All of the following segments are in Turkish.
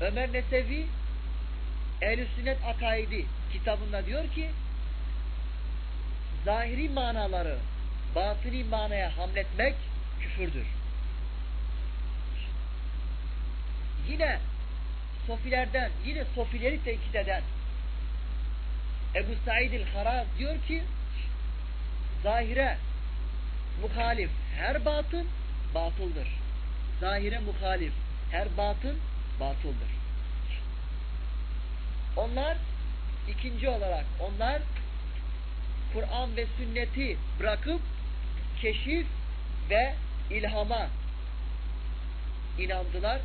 Ömer Nesevi Ehl-i Sünnet Akaidi kitabında diyor ki zahiri manaları batini manaya hamletmek küfürdür. Yine sofilerden, yine sofileri tenkit eden Ebu Said el-Haraz diyor ki zahire muhalif her batın batıldır. Zahire muhalif her batın batıldır. Onlar ikinci olarak onlar Kur'an ve sünneti bırakıp keşif ve ilhama inandılar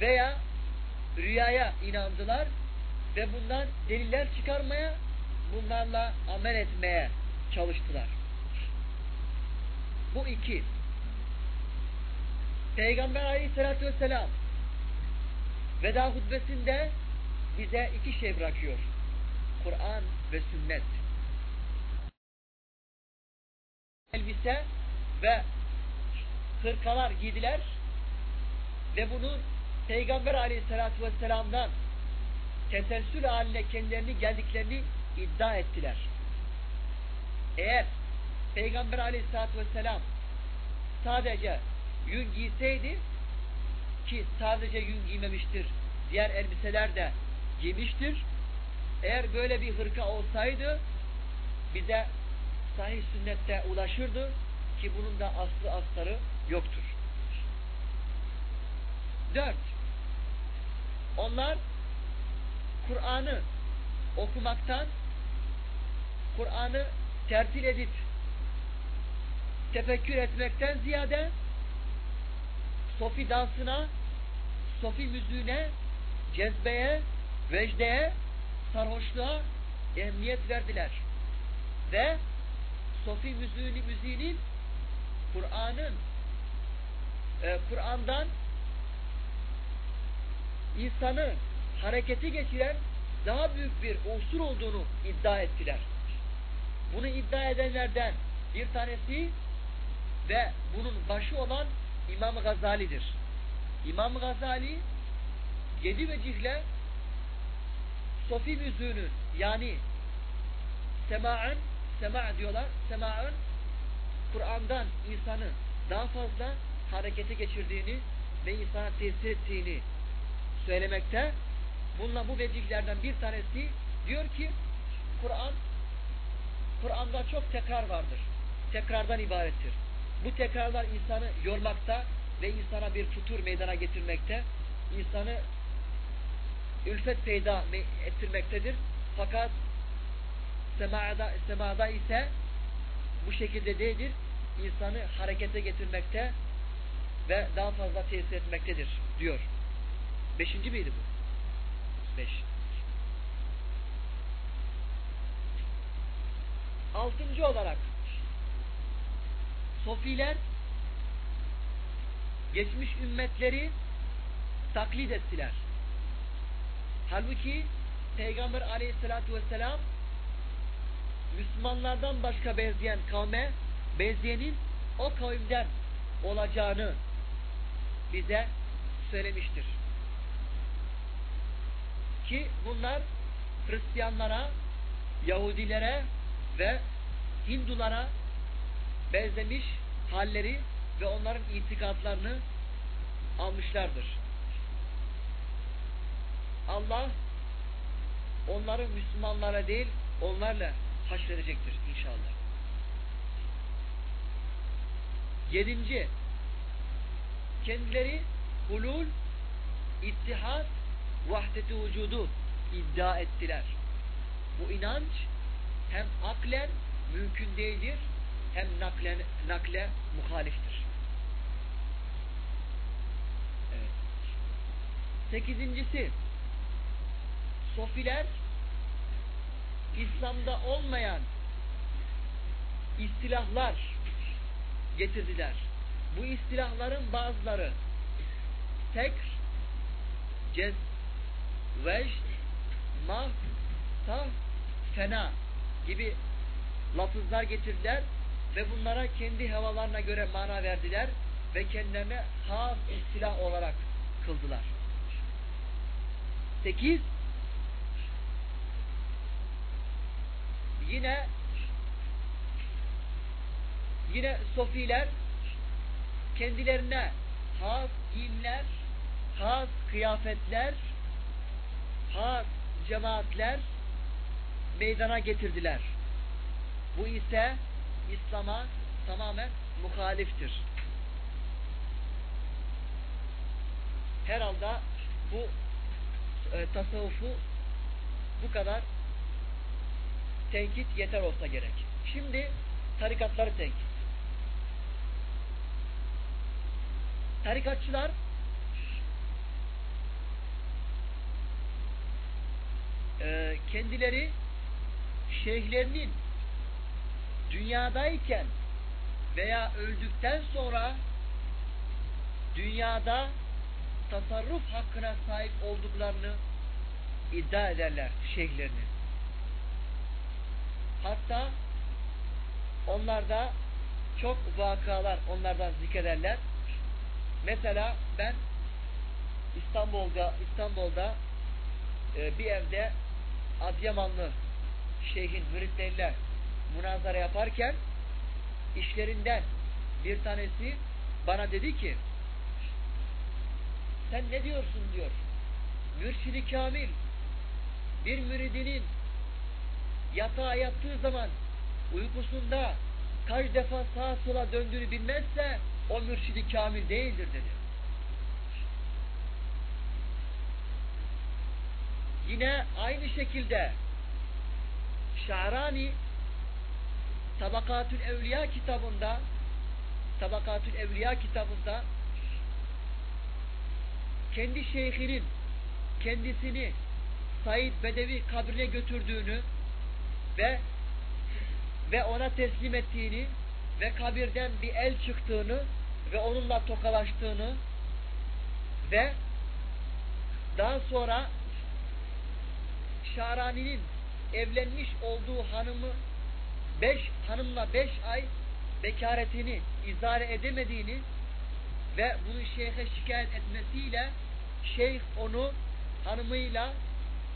veya rüyaya inandılar ve bundan deliller çıkarmaya bunlarla amel etmeye çalıştılar. Bu iki. Peygamber aleyhissalatü vesselam veda hutbesinde bize iki şey bırakıyor. Kur'an ve sünnet. Elbise ve hırkalar giydiler ve bunu Peygamber aleyhissalatü vesselam'dan teselsül haline kendilerini geldiklerini iddia ettiler. Eğer Peygamber aleyhissalatü vesselam sadece yün giyseydi ki sadece yün giymemiştir. Diğer elbiseler de giymiştir. Eğer böyle bir hırka olsaydı bize sahih sünnette ulaşırdı ki bunun da aslı astarı yoktur. Dört. Onlar Kur'an'ı okumaktan Kur'an'ı tertil edip tefekkür etmekten ziyade sofi dansına, sofi müziğine, cezbeye, vecdeye, sarhoşluğa ehemmiyet verdiler. Ve sofi müziğini, müziğinin Kur'an'ın e, Kur'an'dan insanı hareketi geçiren daha büyük bir unsur olduğunu iddia ettiler. Bunu iddia edenlerden bir tanesi ve bunun başı olan İmam Gazali'dir. İmam Gazali yedi vecihle sofi müziğinin yani sema'ın sema diyorlar sema'ın Kur'an'dan insanı daha fazla harekete geçirdiğini ve insana tesir ettiğini söylemekte. Bununla bu vecihlerden bir tanesi diyor ki Kur'an Kur'an'da çok tekrar vardır. Tekrardan ibarettir. Bu tekrarlar insanı yormakta ve insana bir futur meydana getirmekte. insanı ülfet peyda ettirmektedir. Fakat semada, semada ise bu şekilde değildir. İnsanı harekete getirmekte ve daha fazla tesir etmektedir diyor. Beşinci miydi bu? Beş. Altıncı olarak Sofiler geçmiş ümmetleri taklit ettiler. Halbuki Peygamber aleyhissalatü vesselam Müslümanlardan başka benzeyen kavme benzeyenin o kavimden olacağını bize söylemiştir. Ki bunlar Hristiyanlara, Yahudilere ve Hindulara benzemiş halleri ve onların itikatlarını almışlardır. Allah onları Müslümanlara değil onlarla haşredecektir inşallah. Yedinci kendileri hulul, ittihat, vahdeti vücudu iddia ettiler. Bu inanç hem aklen mümkün değildir hem nakle, nakle muhaliftir. Evet. Sekizincisi Sofiler İslam'da olmayan istilahlar getirdiler. Bu istilahların bazıları tekr, cez, vecd, mah, tah, fena gibi lafızlar getirdiler ve bunlara kendi havalarına göre mana verdiler ve kendilerine has istilah olarak kıldılar. 8 yine yine sofiler kendilerine has giyimler, has kıyafetler, has cemaatler meydana getirdiler. Bu ise İslam'a tamamen muhaliftir. Herhalde bu e, tasavvufu bu kadar tenkit yeter olsa gerek. Şimdi tarikatları tenkit. Tarikatçılar e, kendileri şeyhlerinin dünyadayken veya öldükten sonra dünyada tasarruf hakkına sahip olduklarını iddia ederler şeyhlerinin. Hatta onlarda çok vakalar onlardan zikrederler. Mesela ben İstanbul'da İstanbul'da e, bir evde Adıyamanlı şeyhin müritleriyle münazara yaparken işlerinden bir tanesi bana dedi ki sen ne diyorsun diyor. Mürşidi Kamil bir müridinin yatağa yattığı zaman uykusunda kaç defa sağa sola döndüğünü bilmezse o mürşidi kamil değildir dedi. Yine aynı şekilde Şahrani Tabakatül Evliya kitabında Tabakatül Evliya kitabında kendi şeyhinin kendisini Said Bedevi kabrine götürdüğünü ve ve ona teslim ettiğini ve kabirden bir el çıktığını ve onunla tokalaştığını ve daha sonra Şarani'nin evlenmiş olduğu hanımı beş hanımla beş ay bekaretini izare edemediğini ve bunu şeyhe şikayet etmesiyle şeyh onu hanımıyla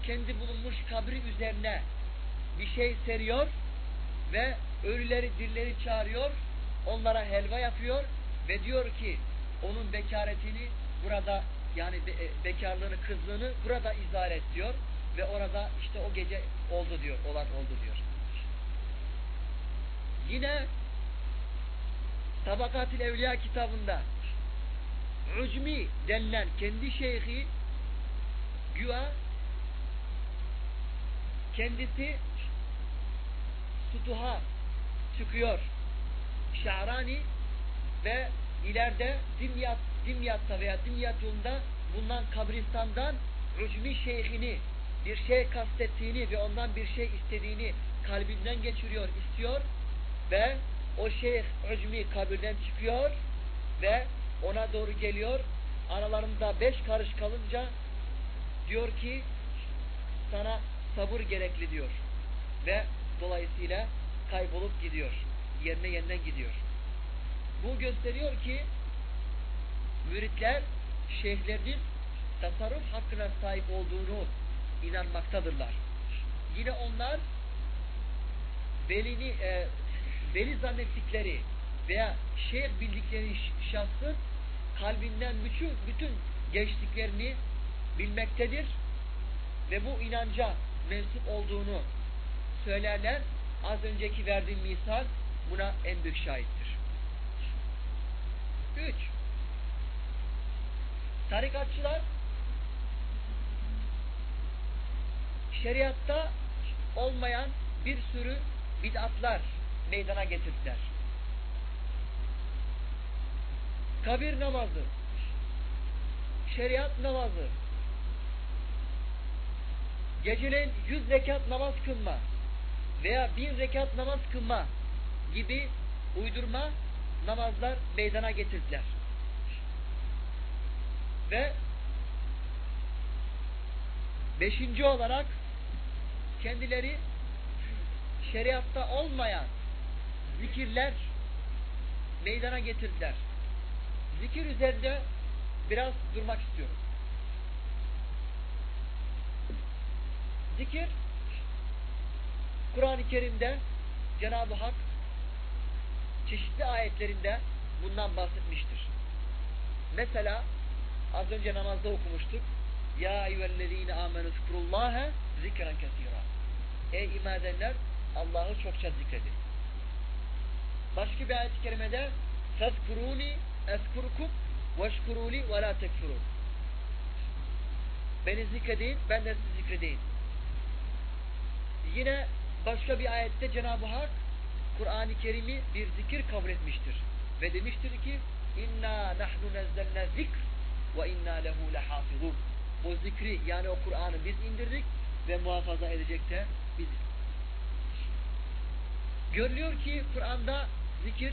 kendi bulunmuş kabri üzerine bir şey seriyor ve ölüleri dirileri çağırıyor onlara helva yapıyor ve diyor ki onun bekaretini burada yani e, bekarlığını kızlığını burada izah et diyor ve orada işte o gece oldu diyor olan oldu diyor yine Tabakatil Evliya kitabında Ucmi denilen kendi şeyhi güya kendisi Sutuha çıkıyor. Şahrani ve ileride Dimyat, Dimyat'ta veya Dimyat yolunda bulunan kabristandan Ucmi şeyhini bir şey kastettiğini ve ondan bir şey istediğini kalbinden geçiriyor, istiyor ve o şeyh Ucmi kabirden çıkıyor ve ona doğru geliyor. Aralarında beş karış kalınca diyor ki sana sabır gerekli diyor. Ve dolayısıyla kaybolup gidiyor. Yerine yeniden gidiyor. Bu gösteriyor ki müritler şeyhlerinin tasarruf hakkına sahip olduğunu inanmaktadırlar. Yine onlar velini e, veli zannettikleri veya şeyh bildikleri şahsın kalbinden bütün, bütün geçtiklerini bilmektedir ve bu inanca mensup olduğunu söylerler. Az önceki verdiğim misal buna en büyük şahittir. 3. Tarikatçılar şeriatta olmayan bir sürü bid'atlar meydana getirdiler. Kabir namazı, şeriat namazı, geceleyin yüz rekat namaz kılma veya bir rekat namaz kılma gibi uydurma namazlar meydana getirdiler. Ve beşinci olarak kendileri şeriatta olmayan zikirler meydana getirdiler. Zikir üzerinde biraz durmak istiyorum. Zikir Kur'an-ı Kerim'de Cenab-ı Hak çeşitli ayetlerinde bundan bahsetmiştir. Mesela az önce namazda okumuştuk. Ya eyyühellezine amenu zikrullâhe zikren kesîrâ. Ey iman edenler Allah'ı çokça zikredin. Başka bir ayet-i kerimede فَذْكُرُونِ اَذْكُرُكُمْ وَاشْكُرُوا لِي وَلَا تَكْفُرُونَ Beni zikredin, ben de sizi zikredeyim. Yine başka bir ayette Cenab-ı Hak Kur'an-ı Kerim'i bir zikir kabul etmiştir. Ve demiştir ki inna nahnu nezzelne zikr ve inna lehu lehafizun. O zikri yani o Kur'an'ı biz indirdik ve muhafaza edecek de biziz. Görülüyor ki Kur'an'da zikir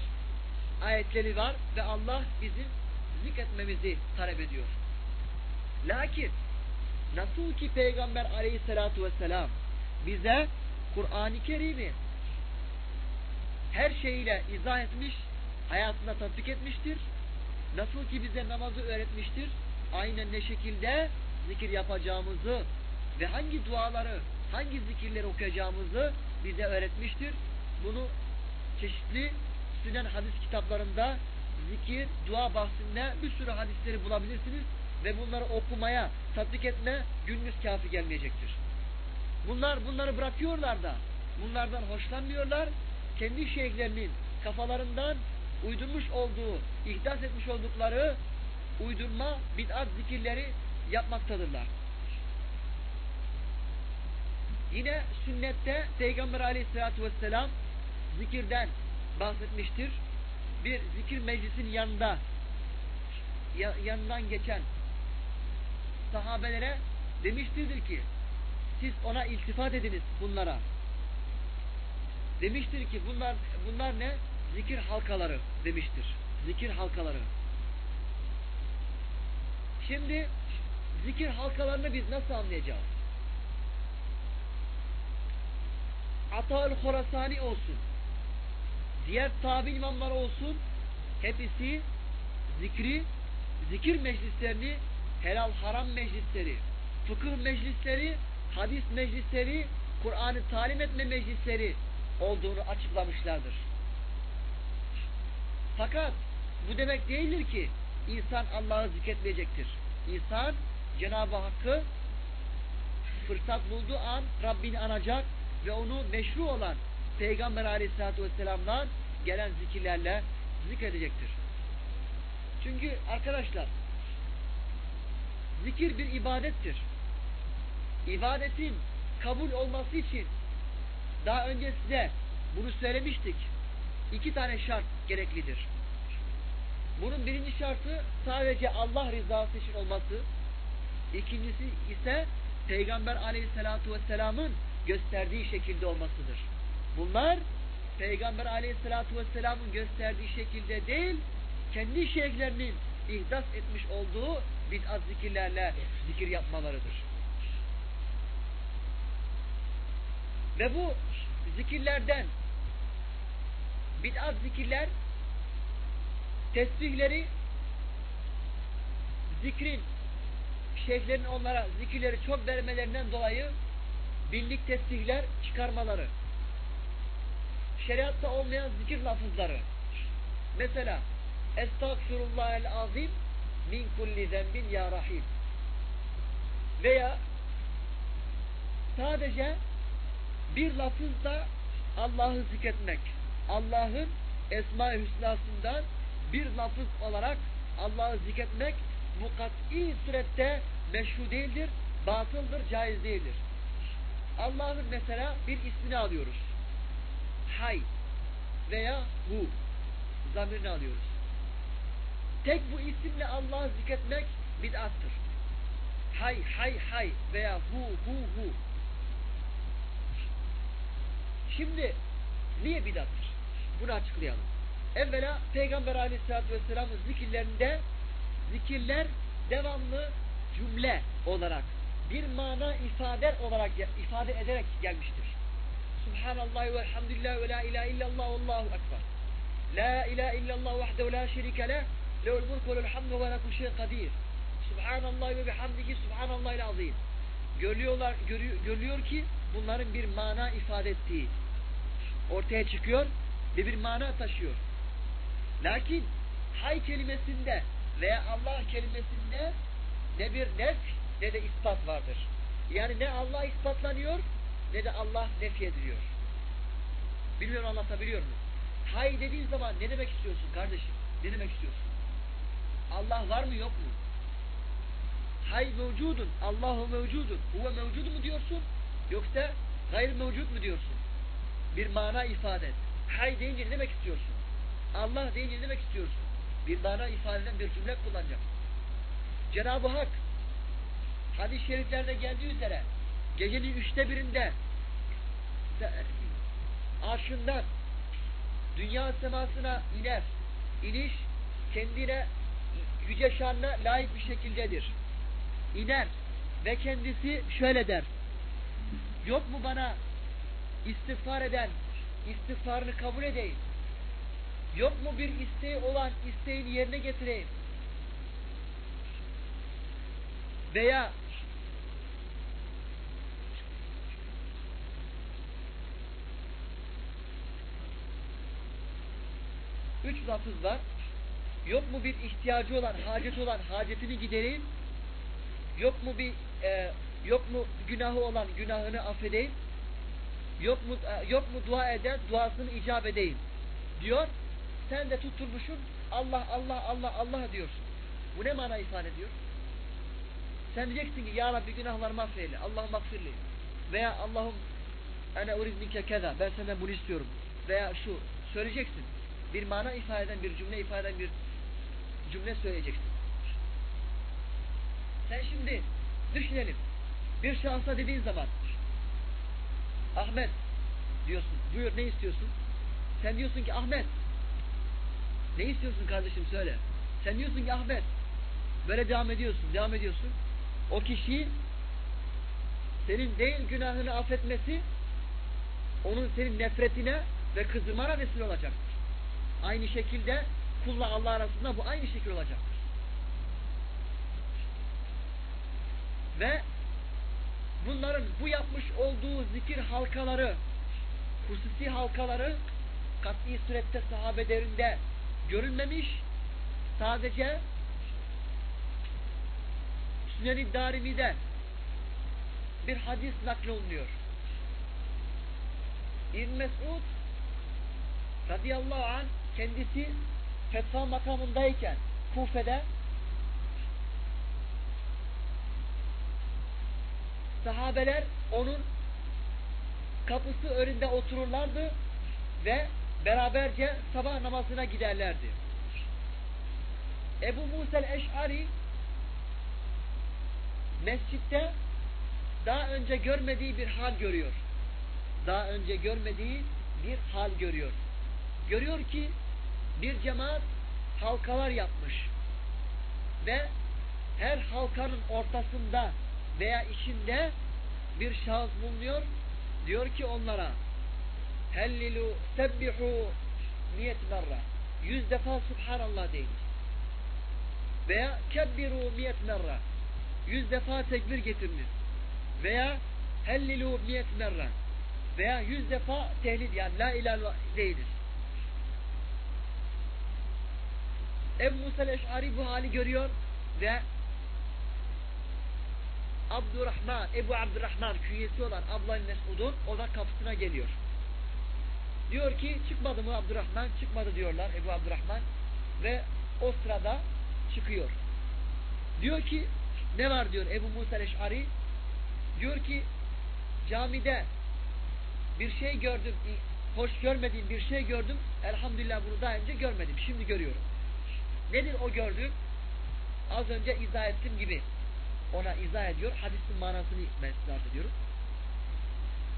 ayetleri var ve Allah bizim zikretmemizi talep ediyor. Lakin nasıl ki Peygamber aleyhissalatu vesselam bize Kur'an-ı Kerim'i her şeyiyle izah etmiş, hayatında tatbik etmiştir. Nasıl ki bize namazı öğretmiştir, aynen ne şekilde zikir yapacağımızı ve hangi duaları, hangi zikirleri okuyacağımızı bize öğretmiştir. Bunu çeşitli sünen hadis kitaplarında zikir, dua bahsinde bir sürü hadisleri bulabilirsiniz ve bunları okumaya, tatbik etme gününüz kafi gelmeyecektir. Bunlar bunları bırakıyorlar da bunlardan hoşlanmıyorlar. Kendi şeyhlerinin kafalarından uydurmuş olduğu, ihdas etmiş oldukları uydurma bid'at zikirleri yapmaktadırlar. Yine sünnette Peygamber aleyhissalatü vesselam zikirden bahsetmiştir. Bir zikir meclisinin yanında yanından geçen sahabelere demiştirdir ki siz ona iltifat ediniz bunlara. Demiştir ki bunlar bunlar ne? Zikir halkaları demiştir. Zikir halkaları. Şimdi zikir halkalarını biz nasıl anlayacağız? Ataül Horasani olsun. Diğer tabi imamlar olsun. Hepsi zikri, zikir meclislerini, helal haram meclisleri, fıkıh meclisleri, hadis meclisleri, Kur'an'ı talim etme meclisleri olduğunu açıklamışlardır. Fakat bu demek değildir ki insan Allah'ı zikretmeyecektir. İnsan Cenab-ı Hakk'ı fırsat bulduğu an Rabbini anacak ve onu meşru olan Peygamber aleyhissalatü vesselam'dan gelen zikirlerle zikredecektir. Çünkü arkadaşlar zikir bir ibadettir. İbadetin kabul olması için daha önce size bunu söylemiştik. İki tane şart gereklidir. Bunun birinci şartı sadece Allah rızası için olması. İkincisi ise Peygamber aleyhissalatu vesselamın gösterdiği şekilde olmasıdır. Bunlar Peygamber aleyhissalatu vesselamın gösterdiği şekilde değil, kendi şeyhlerinin ihdas etmiş olduğu bid'at zikirlerle zikir yapmalarıdır. Ve bu zikirlerden bid'at zikirler tesbihleri zikrin şeyhlerin onlara zikirleri çok vermelerinden dolayı binlik tesbihler çıkarmaları şeriatta olmayan zikir lafızları mesela Estağfirullahel azim min kulli zenbin ya rahim veya sadece bir lafızda Allah'ı zikretmek Allah'ın Esma-i Hüsna'sından bir lafız olarak Allah'ı zikretmek bu kat'i surette meşru değildir, batıldır, caiz değildir. Allah'ın mesela bir ismini alıyoruz. Hay veya hu zamirini alıyoruz. Tek bu isimle Allah'ı zikretmek bid'attır. Hay, hay, hay veya hu, hu, hu. Şimdi niye bid'attır? Bunu açıklayalım. Evvela Peygamber aleyhissalatü vesselamın zikirlerinde zikirler devamlı cümle olarak bir mana ifade olarak ifade ederek gelmiştir. Subhanallah ve elhamdülillah ve la ilahe illallah ve allahu ekber. La ilahe illallah vahdehu la şerike leh lehul mulku ve hamdu ve la kulli şeyin kadir. Subhanallah ve bihamdihi subhanallahil azim. görüyorlar, görüyor, görüyor ki bunların bir mana ifade ettiği ortaya çıkıyor ve bir mana taşıyor. Lakin hay kelimesinde veya Allah kelimesinde ne bir nef ne de ispat vardır. Yani ne Allah ispatlanıyor ne de Allah nefy ediliyor. Bilmiyorum anlatabiliyor muyum? Hay dediğin zaman ne demek istiyorsun kardeşim? Ne demek istiyorsun? Allah var mı yok mu? Hay mevcudun, Allahu mevcudun, huve mevcudu mu diyorsun? Yoksa gayr mevcud mu diyorsun? Bir mana ifade et. Hay deyince ne demek istiyorsun? Allah deyince ne demek istiyorsun? Bir mana ifade eden bir cümle kullanacak. Cenab-ı Hak hadis-i şeriflerde geldiği üzere gecenin üçte birinde arşından dünya semasına iner. İniş kendine yüce şanına layık bir şekildedir. İner ve kendisi şöyle der. Yok mu bana istiğfar eden istiğfarını kabul edeyim? Yok mu bir isteği olan isteğini yerine getireyim? Veya üç lafız var. Yok mu bir ihtiyacı olan, hacet olan hacetini gidereyim? Yok mu bir e, yok mu günahı olan günahını affedeyim? Yok mu e, yok mu dua eden duasını icap edeyim? Diyor. Sen de tutturmuşsun Allah Allah Allah Allah diyorsun. Bu ne mana ifade ediyor? Sen diyeceksin ki ya Rabbi günahlarımı affeyle. Allah'ım affirli. Veya Allah'ım ene uridnike keza. Ben senden bunu istiyorum. Veya şu söyleyeceksin. Bir mana ifade eden bir cümle ifade eden bir cümle söyleyeceksin. Sen şimdi düşünelim. Bir şahsa dediğin zaman Ahmet diyorsun. Buyur ne istiyorsun? Sen diyorsun ki Ahmet ne istiyorsun kardeşim söyle. Sen diyorsun ki Ahmet böyle devam ediyorsun devam ediyorsun. O kişi senin değil günahını affetmesi onun senin nefretine ve kızırmana vesile olacaktır. Aynı şekilde kulla Allah arasında bu aynı şekil olacaktır. Ve bunların bu yapmış olduğu zikir halkaları, hususi halkaları kat'i surette sahabe derinde görülmemiş, sadece Sünen-i Darimi'de bir hadis naklolunuyor. İbn Mesud radıyallahu anh kendisi fetva makamındayken Kufe'de sahabeler onun kapısı önünde otururlardı ve beraberce sabah namazına giderlerdi. Ebu Musa el-Eş'ari mescitte daha önce görmediği bir hal görüyor. Daha önce görmediği bir hal görüyor. Görüyor ki bir cemaat halkalar yapmış ve her halkanın ortasında veya içinde bir şahıs bulunuyor. Diyor ki onlara hellilu sebbihu niyet merra. Yüz defa subhanallah deyin. Veya kebbiru niyet merra. Yüz defa tekbir getiriniz veya hellilu niyet merra. Veya yüz defa tehlil yani la ilahe deyiniz Ebu Musa el-Eş'ari bu hali görüyor ve Abdurrahman, Ebu Abdurrahman künyesi olan Abdullah Mesud'un ona kapısına geliyor. Diyor ki çıkmadı mı Abdurrahman? Çıkmadı diyorlar Ebu Abdurrahman ve o sırada çıkıyor. Diyor ki ne var diyor Ebu Musa el-Eş'ari diyor ki camide bir şey gördüm hoş görmediğim bir şey gördüm elhamdülillah bunu daha önce görmedim şimdi görüyorum nedir o gördüğüm? Az önce izah ettim gibi. Ona izah ediyor hadisin manasını ben izah ediyorum.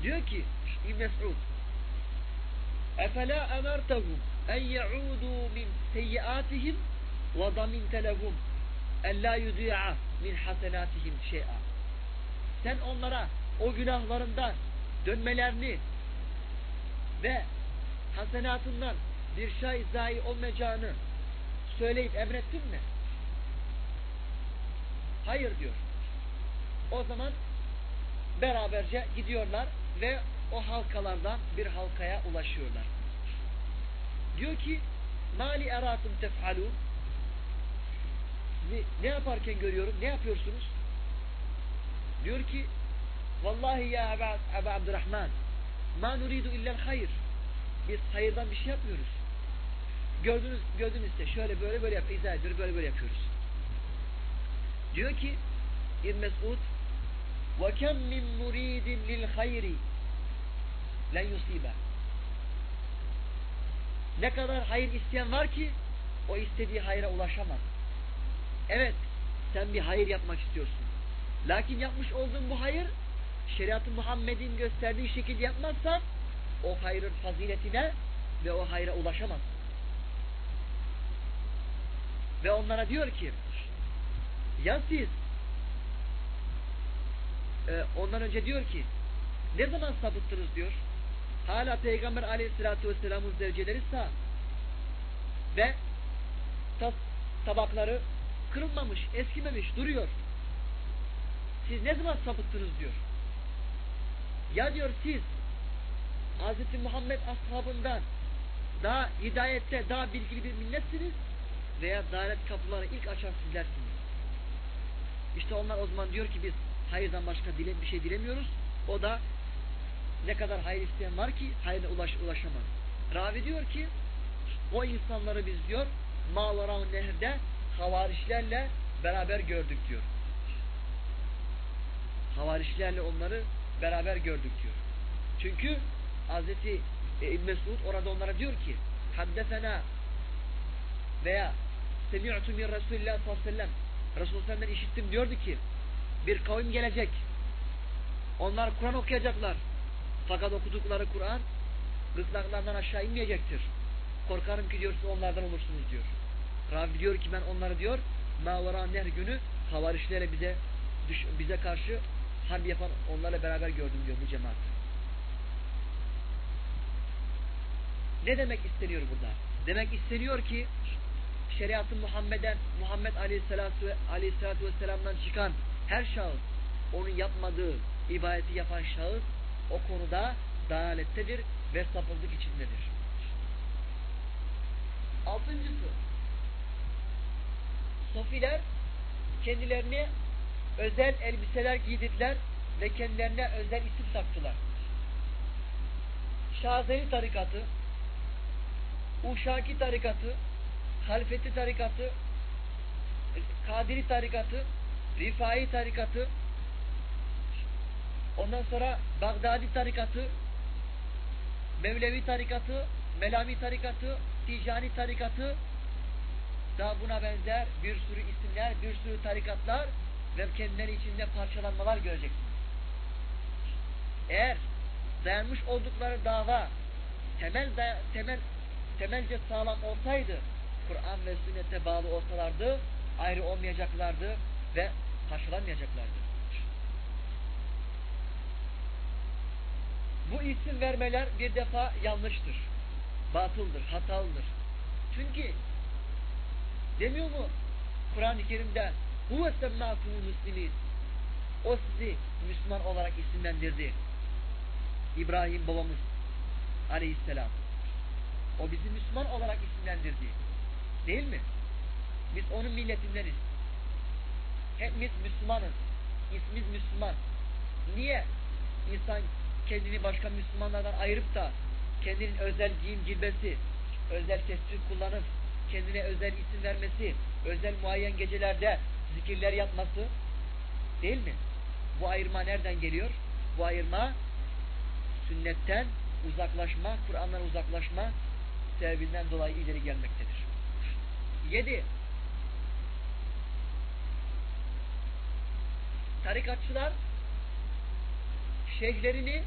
Diyor ki İbn Mes'ud efela emertehum en ya'udu min seyyiatihim ve daminte lehum en la yudi'a min hasenatihim şey'a. Sen onlara o günahlarından dönmelerini ve hasenatından bir şey zayi olmayacağını söyleyip emrettin mi? Hayır diyor. O zaman beraberce gidiyorlar ve o halkalardan bir halkaya ulaşıyorlar. Diyor ki mali eratum tef'alun ne yaparken görüyorum? Ne yapıyorsunuz? Diyor ki Vallahi ya Eba Abdurrahman ma nuridu illel hayır. Biz hayırdan bir şey yapmıyoruz. Gördünüz, gördünüz işte şöyle böyle böyle yap, izah ediyor, böyle böyle yapıyoruz. Diyor ki İbn Mesud min muridin lil hayri len yusiba. Ne kadar hayır isteyen var ki o istediği hayra ulaşamaz. Evet, sen bir hayır yapmak istiyorsun. Lakin yapmış olduğun bu hayır şeriatı Muhammed'in gösterdiği şekilde yapmazsan o hayrın faziletine ve o hayra ulaşamaz. Ve onlara diyor ki ya siz e, ondan önce diyor ki ne zaman sapıttınız diyor. Hala Peygamber aleyhissalatü vesselamın zevceleri sağ. Ve tabakları kırılmamış, eskimemiş, duruyor. Siz ne zaman sapıttınız diyor. Ya diyor siz Hz. Muhammed ashabından daha hidayette, daha bilgili bir milletsiniz veya dalet kapıları ilk açan sizlersiniz. İşte onlar o zaman diyor ki biz hayırdan başka dile, bir şey dilemiyoruz. O da ne kadar hayır isteyen var ki hayırına ulaş, ulaşamaz. Ravi diyor ki o insanları biz diyor Mağlaran nehirde havarişlerle beraber gördük diyor. Havarişlerle onları beraber gördük diyor. Çünkü Hazreti e, Mesud orada onlara diyor ki haddesena veya semi'tu min Resulillah sallallahu aleyhi ve sellem Resulullah işittim diyordu ki bir kavim gelecek. Onlar Kur'an okuyacaklar. Fakat okudukları Kur'an gırtlaklarından aşağı inmeyecektir. Korkarım ki diyor onlardan olursunuz diyor. Ravi diyor ki ben onları diyor Mavara Nehr günü havarişlere bize düş, bize karşı harbi yapan onlarla beraber gördüm diyor bu cemaat. Ne demek isteniyor burada? Demek isteniyor ki şeriatı Muhammed'en Muhammed Aleyhisselatü, Aleyhisselatü Vesselam'dan çıkan her şahıs onun yapmadığı ibadeti yapan şahıs o konuda dalalettedir ve sapıklık içindedir. Altıncısı Sofiler kendilerine özel elbiseler giydirdiler ve kendilerine özel isim taktılar. Şazeli tarikatı, Uşaki tarikatı, Halfeti tarikatı, Kadiri tarikatı, Rifai tarikatı, ondan sonra Bagdadi tarikatı, Mevlevi tarikatı, Melami tarikatı, Ticani tarikatı, daha buna benzer bir sürü isimler, bir sürü tarikatlar ve kendileri içinde parçalanmalar göreceksiniz. Eğer dayanmış oldukları dava temel temel temelce sağlam olsaydı Kur'an ve sünnete bağlı olsalardı ayrı olmayacaklardı ve parçalanmayacaklardı. Bu isim vermeler bir defa yanlıştır. Batıldır, hatalıdır. Çünkü demiyor mu Kur'an-ı Kerim'de huve semmâkumul muslimin o sizi Müslüman olarak isimlendirdi. İbrahim babamız aleyhisselam. O bizi Müslüman olarak isimlendirdi. Değil mi? Biz onun milletindeniz. Hepimiz Müslümanız. İsmimiz Müslüman. Niye insan kendini başka Müslümanlardan ayırıp da kendinin özel giyim cilbesi, özel tesbih kullanıp kendine özel isim vermesi, özel muayyen gecelerde zikirler yapması değil mi? Bu ayırma nereden geliyor? Bu ayırma sünnetten uzaklaşma, Kur'an'dan uzaklaşma sebebinden dolayı ileri gelmektedir. 7. Tarikatçılar şeyhlerini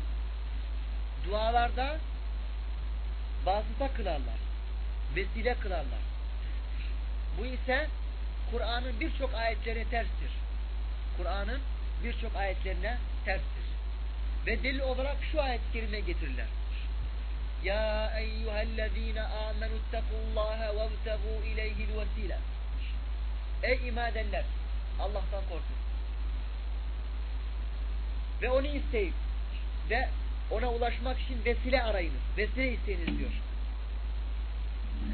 dualarda vasıta kılarlar. Vesile kılarlar. Bu ise Kur'an'ın birçok ayetlerine terstir. Kur'an'ın birçok ayetlerine terstir. Ve delil olarak şu ayet-i kerime getirirler. Ya eyyühellezine amenüttekullaha vebtegu ileyhil vesile. Ey iman edenler! Allah'tan korkun. ve onu isteyin ve ona ulaşmak için vesile arayınız. Vesile isteyiniz diyor.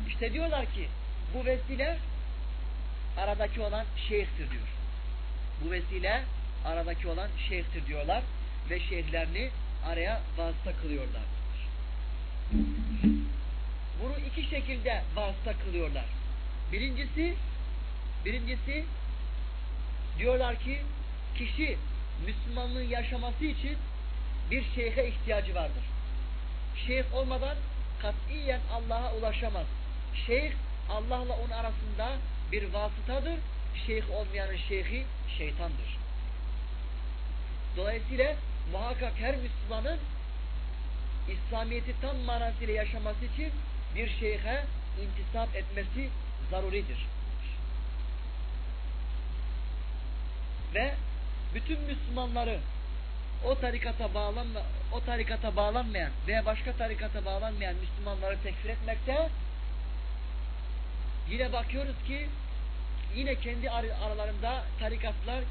İşte diyorlar ki bu vesile aradaki olan şeyhtir diyor. Bu vesile aradaki olan şeyhtir diyorlar ve şeyhlerini araya vasıta kılıyorlar. Bunu iki şekilde vasıta kılıyorlar. Birincisi birincisi diyorlar ki kişi Müslümanlığı yaşaması için bir şeyhe ihtiyacı vardır. Şeyh olmadan katiyen Allah'a ulaşamaz. Şeyh Allah'la onun arasında bir vasıtadır. Şeyh olmayanın şeyhi şeytandır. Dolayısıyla muhakkak her Müslümanın İslamiyet'i tam manasıyla yaşaması için bir şeyhe intisap etmesi zaruridir. Ve bütün Müslümanları o tarikata bağlanma, o tarikata bağlanmayan veya başka tarikata bağlanmayan Müslümanları tekfir etmekte yine bakıyoruz ki yine kendi aralarında tarikatlar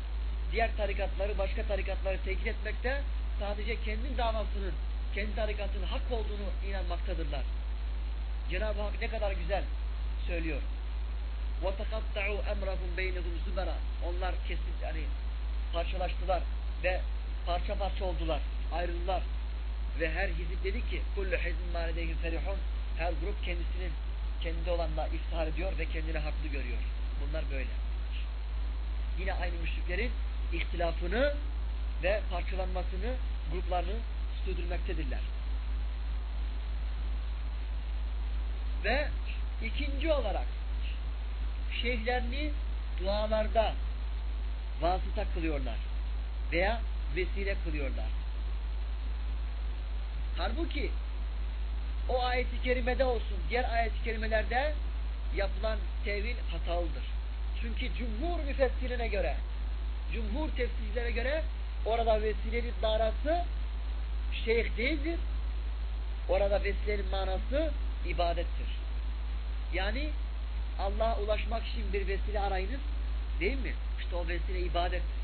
diğer tarikatları, başka tarikatları tekfir etmekte sadece kendi davasının, kendi tarikatının hak olduğunu inanmaktadırlar. Cenab-ı Hak ne kadar güzel söylüyor. وَتَقَطَّعُوا اَمْرَهُمْ بَيْنَهُمْ زُبَرًا Onlar kesin yani parçalaştılar ve parça parça oldular, ayrıldılar. Ve her hizip dedi ki kullu hizbin manedeyhim ferihun her grup kendisinin kendi olanla iftihar ediyor ve kendini haklı görüyor. Bunlar böyle. Yine aynı müşriklerin ihtilafını ve parçalanmasını, gruplarını sürdürmektedirler. Ve ikinci olarak şeyhlerini dualarda vasıta kılıyorlar veya vesile kılıyorlar. Halbuki o ayeti kerimede olsun, diğer ayet-i kerimelerde yapılan tevil hatalıdır. Çünkü cumhur müfessirine göre, cumhur tefsirlere göre orada vesilenin manası şeyh değildir. Orada vesilenin manası ibadettir. Yani Allah'a ulaşmak için bir vesile arayınız değil mi? İşte o vesile ibadettir.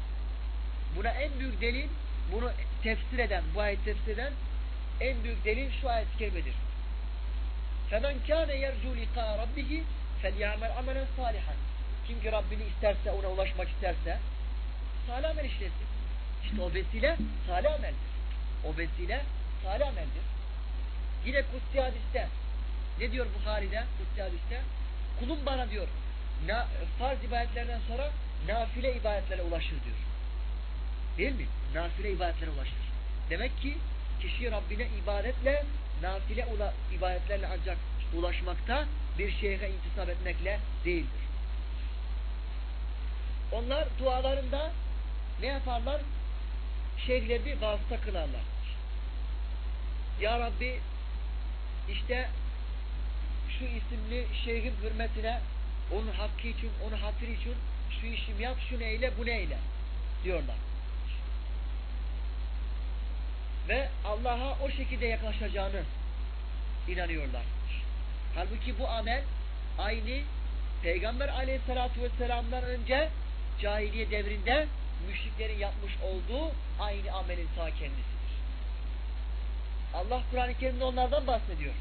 Buna en büyük delil, bunu tefsir eden, bu ayet tefsir eden en büyük delil şu ayet-i kerimedir. فَمَنْ كَانَ يَرْجُوا لِقَاءَ رَبِّهِ فَلْيَعْمَلْ عَمَلًا صَالِحًا Kim ki Rabbini isterse, ona ulaşmak isterse salih amel işlesin. İşte o vesile salih ameldir. O vesile salih ameldir. Yine Kutsi hadiste ne diyor Bukhari'de Kutsi hadiste? Kulum bana diyor na, farz ibadetlerden sonra nafile ibadetlere ulaşır diyor. Değil mi? Nafile ibadetlere ulaşır. Demek ki kişi Rabbine ibadetle nafile ula, ibadetlerle ancak ulaşmakta bir şeyhe intisap etmekle değildir. Onlar dualarında ne yaparlar? Şeyhleri vasıta kılarlar. Ya Rabbi işte şu isimli şeyhin hürmetine onun hakkı için, onun hatırı için şu işimi yap, şunu eyle, bunu eyle diyorlar. Ve Allah'a o şekilde yaklaşacağını inanıyorlar. Halbuki bu amel aynı Peygamber aleyhissalatü vesselam'dan önce cahiliye devrinde müşriklerin yapmış olduğu aynı amelin ta kendisidir. Allah Kur'an-ı Kerim'de onlardan bahsediyor.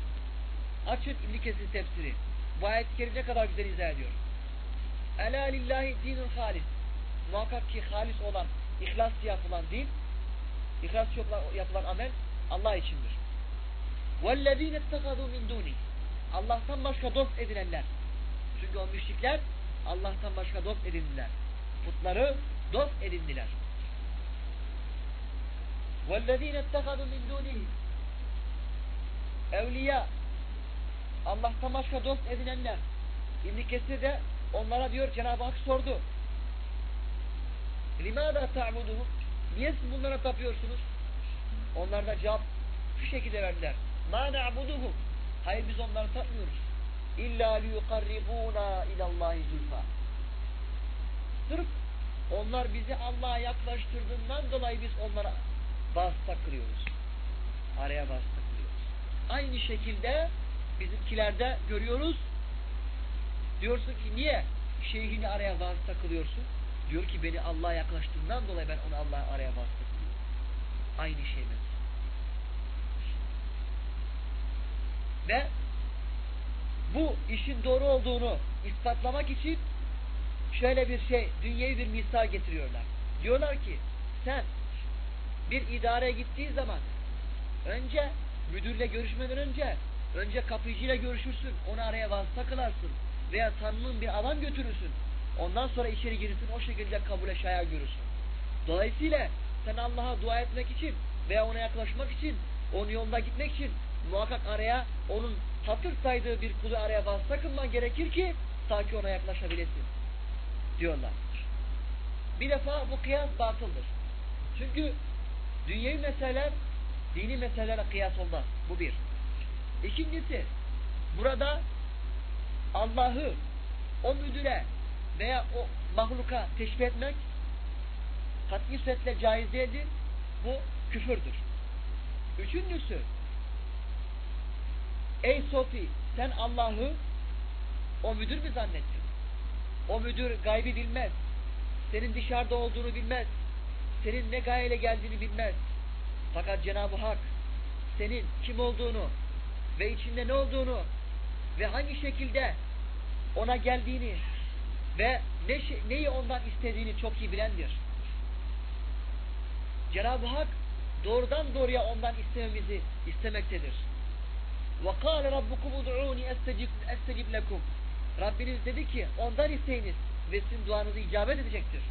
Açın İbn Kesir tefsiri. Bu ayet-i kerim ne kadar güzel izah ediyor. Ela lillahi dinul halis. Muhakkak ki halis olan, ihlas yapılan din, ihlas yapılan amel Allah içindir. وَالَّذ۪ينَ اتَّخَذُوا مِنْ دُونِهِ Allah'tan başka dost edinenler. Çünkü o müşrikler Allah'tan başka dost edindiler. Putları dost edindiler. وَالَّذ۪ينَ اتَّخَذُوا مِنْ دُونِهِ Evliya Allah'tan başka dost edinenler. İbn Kesir de onlara diyor Cenab-ı Hak sordu. Limâdâ ta'buduhum? Niye siz bunlara tapıyorsunuz? Onlar da cevap şu şekilde verdiler. Mâ na'buduhum? Hayır biz onları tapmıyoruz. İllâ liyukarribûnâ ilallâhi zülfâ. Sırf onlar bizi Allah'a yaklaştırdığından dolayı biz onlara vasıta kılıyoruz. Araya vasıta kılıyoruz. Aynı şekilde bizimkilerde görüyoruz. Diyorsun ki niye şeyhini araya vasıta kılıyorsun? Diyor ki beni Allah'a yaklaştığından dolayı ben onu Allah'a araya vasıta kılıyorum. aynı şey mi? Ve bu işin doğru olduğunu ispatlamak için şöyle bir şey, dünyevi bir misal getiriyorlar. Diyorlar ki sen bir idareye gittiği zaman önce müdürle görüşmeden önce önce kapıcıyla görüşürsün, onu araya vasıta kılarsın veya tanının bir adam götürürsün. Ondan sonra içeri girirsin, o şekilde kabule şaya görürsün. Dolayısıyla sen Allah'a dua etmek için veya ona yaklaşmak için, onun yolunda gitmek için muhakkak araya onun hatır saydığı bir kulu araya vasıta kılman gerekir ki ta ki ona yaklaşabilesin diyorlar. Bir defa bu kıyas batıldır. Çünkü dünyevi meseleler dini meselelere kıyas olmaz. Bu bir. İkincisi burada Allah'ı o müdüre veya o mahluka teşbih etmek kat'i suretle caiz değildir. Bu küfürdür. Üçüncüsü Ey Sofi sen Allah'ı o müdür mü zannettin? O müdür gaybi bilmez. Senin dışarıda olduğunu bilmez. Senin ne gayeyle geldiğini bilmez. Fakat Cenab-ı Hak senin kim olduğunu ve içinde ne olduğunu ve hangi şekilde ona geldiğini ve ne, neyi ondan istediğini çok iyi bilendir. Cenab-ı Hak doğrudan doğruya ondan istememizi istemektedir. وَقَالَ رَبُّكُمُ دُعُونِ اَسْتَجِبْ لَكُمْ Rabbiniz dedi ki ondan isteyiniz ve sizin duanızı icabet edecektir.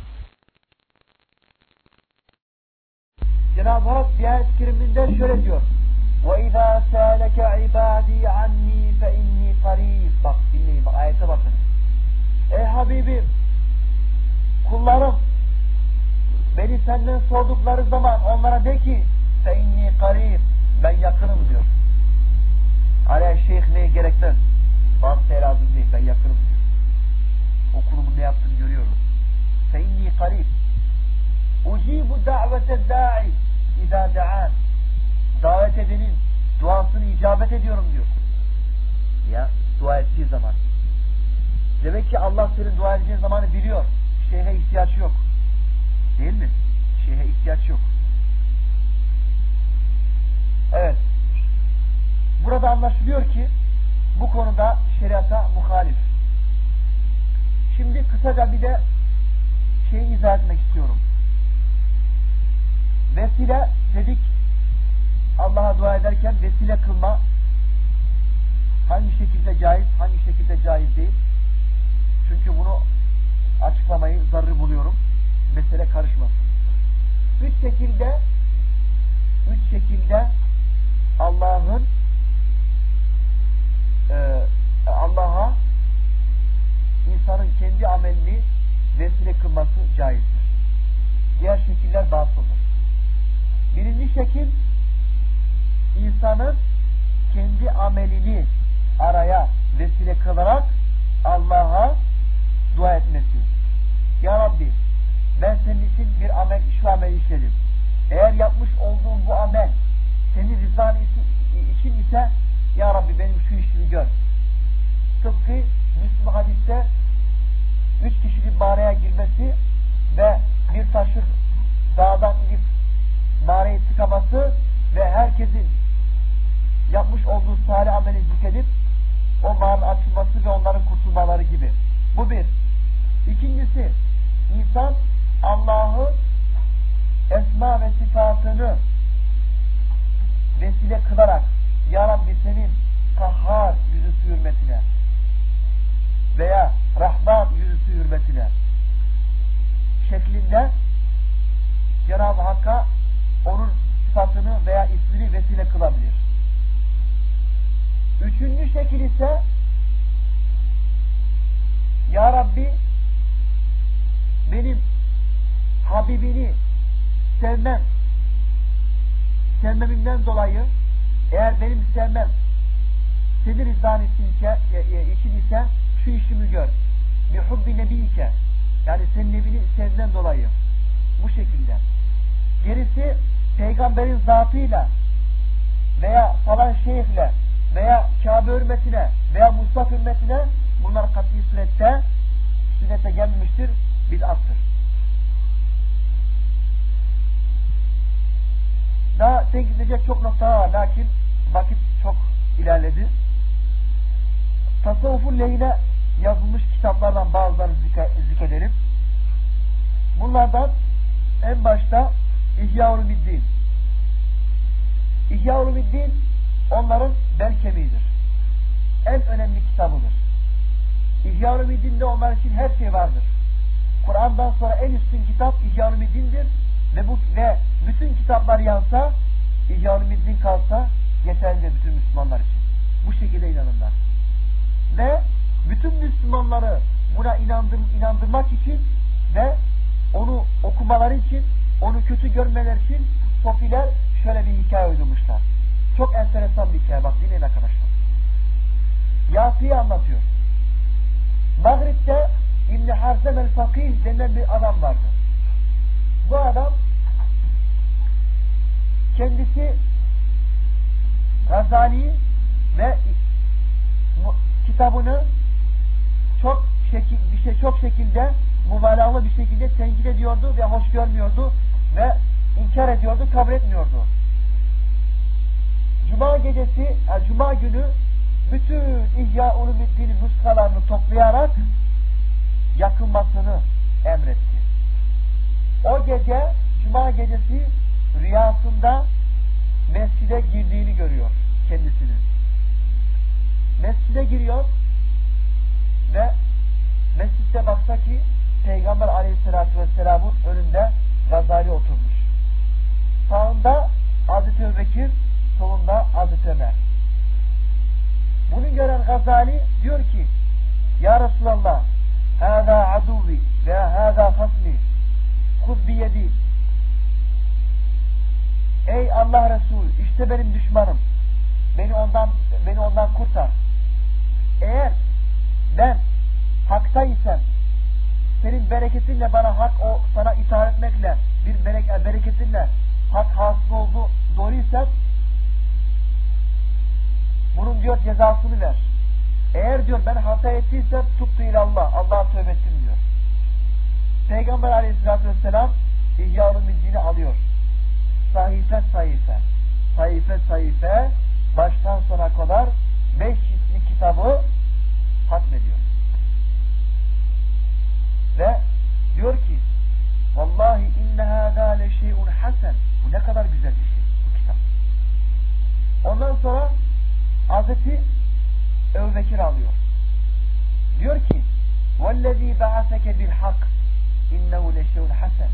Cenab-ı Hak bir ayet-i keriminde şöyle diyor. وَاِذَا سَالَكَ عِبَادِي عَنِّي فَاِنِّي قَرِيبٌ Bak dinleyin bak ayete bakın. Ey Habibim kullarım beni senden sordukları zaman onlara de ki فَاِنِّي قَرِيبٌ Ben yakınım diyor. Araya şeyh neye gerekmez. Bazı terazideyim ben yakınım diyor. O ne yaptığını görüyorum. Fe inni karib. Ucibu davete da'i idâ da'an. Davet edenin duasını icabet ediyorum diyor. Ya dua ettiği zaman. Demek ki Allah senin dua edeceğin zamanı biliyor. Şeyhe ihtiyaç yok. Değil mi? Şeyhe ihtiyaç yok. Evet. Burada anlaşılıyor ki bu konuda şeriata muhalif. Şimdi kısaca bir de şeyi izah etmek istiyorum. Vesile dedik Allah'a dua ederken vesile kılma hangi şekilde caiz, hangi şekilde caiz değil. Çünkü bunu açıklamayı zararı buluyorum. Mesele karışmasın. Üç şekilde üç şekilde Allah'ın e, Allah'a insanın kendi amelini vesile kılması caizdir. Diğer şekiller batıldır. Birinci şekil insanın kendi amelini araya vesile kılarak Allah'a dua etmesi. Ya Rabbi ben senin için bir amel, şu amel işledim. Eğer yapmış olduğum bu amel senin rızan için ise Ya Rabbi benim şu işimi yakılmasını emretti. O gece, Cuma gecesi rüyasında mescide girdiğini görüyor kendisinin. Mescide giriyor ve mescitte baksa ki Peygamber aleyhissalatü vesselamın önünde Gazali oturmuş. Sağında Hazreti Öbekir, solunda Hazreti Ömer. Bunu gören Gazali diyor ki Ya Resulallah Hâzâ aduvi ve hâzâ fasli Kuz biyedi Ey Allah Resulü işte benim düşmanım. Beni ondan beni ondan kurtar. Eğer ben hakta isem senin bereketinle bana hak o sana itaat etmekle bir berek, bereketinle hak hasıl oldu doğruysa bunun diyor cezasını ver. Eğer diyor ben hata ettiysem tuttu ilallah. Allah'a tövbe ettim diyor. Peygamber aleyhissalatü vesselam İhya-ül alıyor. Sahife sahife. Sahife sahife baştan sona kadar beş ciltli kitabı hatmediyor. Ve diyor ki Vallahi inne hâzâ le şey'un hasen. Bu ne kadar güzel bir şey bu kitap. Ondan sonra Hazreti Ebu Bekir alıyor. Diyor ki وَالَّذ۪ي بَعَثَكَ بِالْحَقِّ اِنَّهُ لَشَيْءٌ حَسَنٌ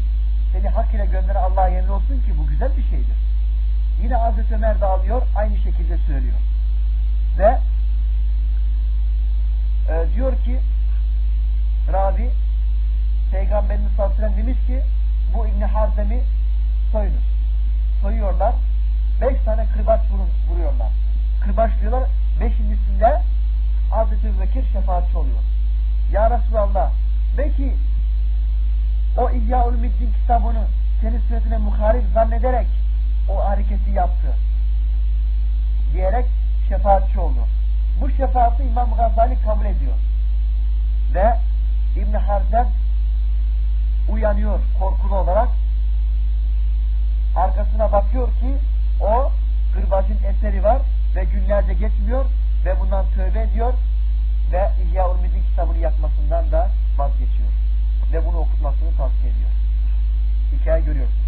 Seni hak ile gönderen Allah'a yemin olsun ki bu güzel bir şeydir. Yine Hazreti Ömer de alıyor, aynı şekilde söylüyor. Ve e, diyor ki Rabi Peygamberimiz sallallahu aleyhi demiş ki bu İbni Harzem'i soyunuz. Soyuyorlar. Beş tane kırbaç vurun, vuruyorlar. Kırbaçlıyorlar. Beşincisinde Hazreti Bekir şefaatçi oluyor. Ya Resulallah belki o İhya-ül Middin kitabını senin sünnetine muharif zannederek o hareketi yaptı. Diyerek şefaatçi oldu. Bu şefaati İmam Gazali kabul ediyor. Ve İbn Harzem uyanıyor korkulu olarak. Arkasına bakıyor ki o kırbacın eseri var ve günlerce geçmiyor ve bundan tövbe ediyor ve İhya Ulmiz'in kitabını yakmasından da vazgeçiyor. Ve bunu okutmasını tavsiye ediyor. Hikaye görüyorsunuz.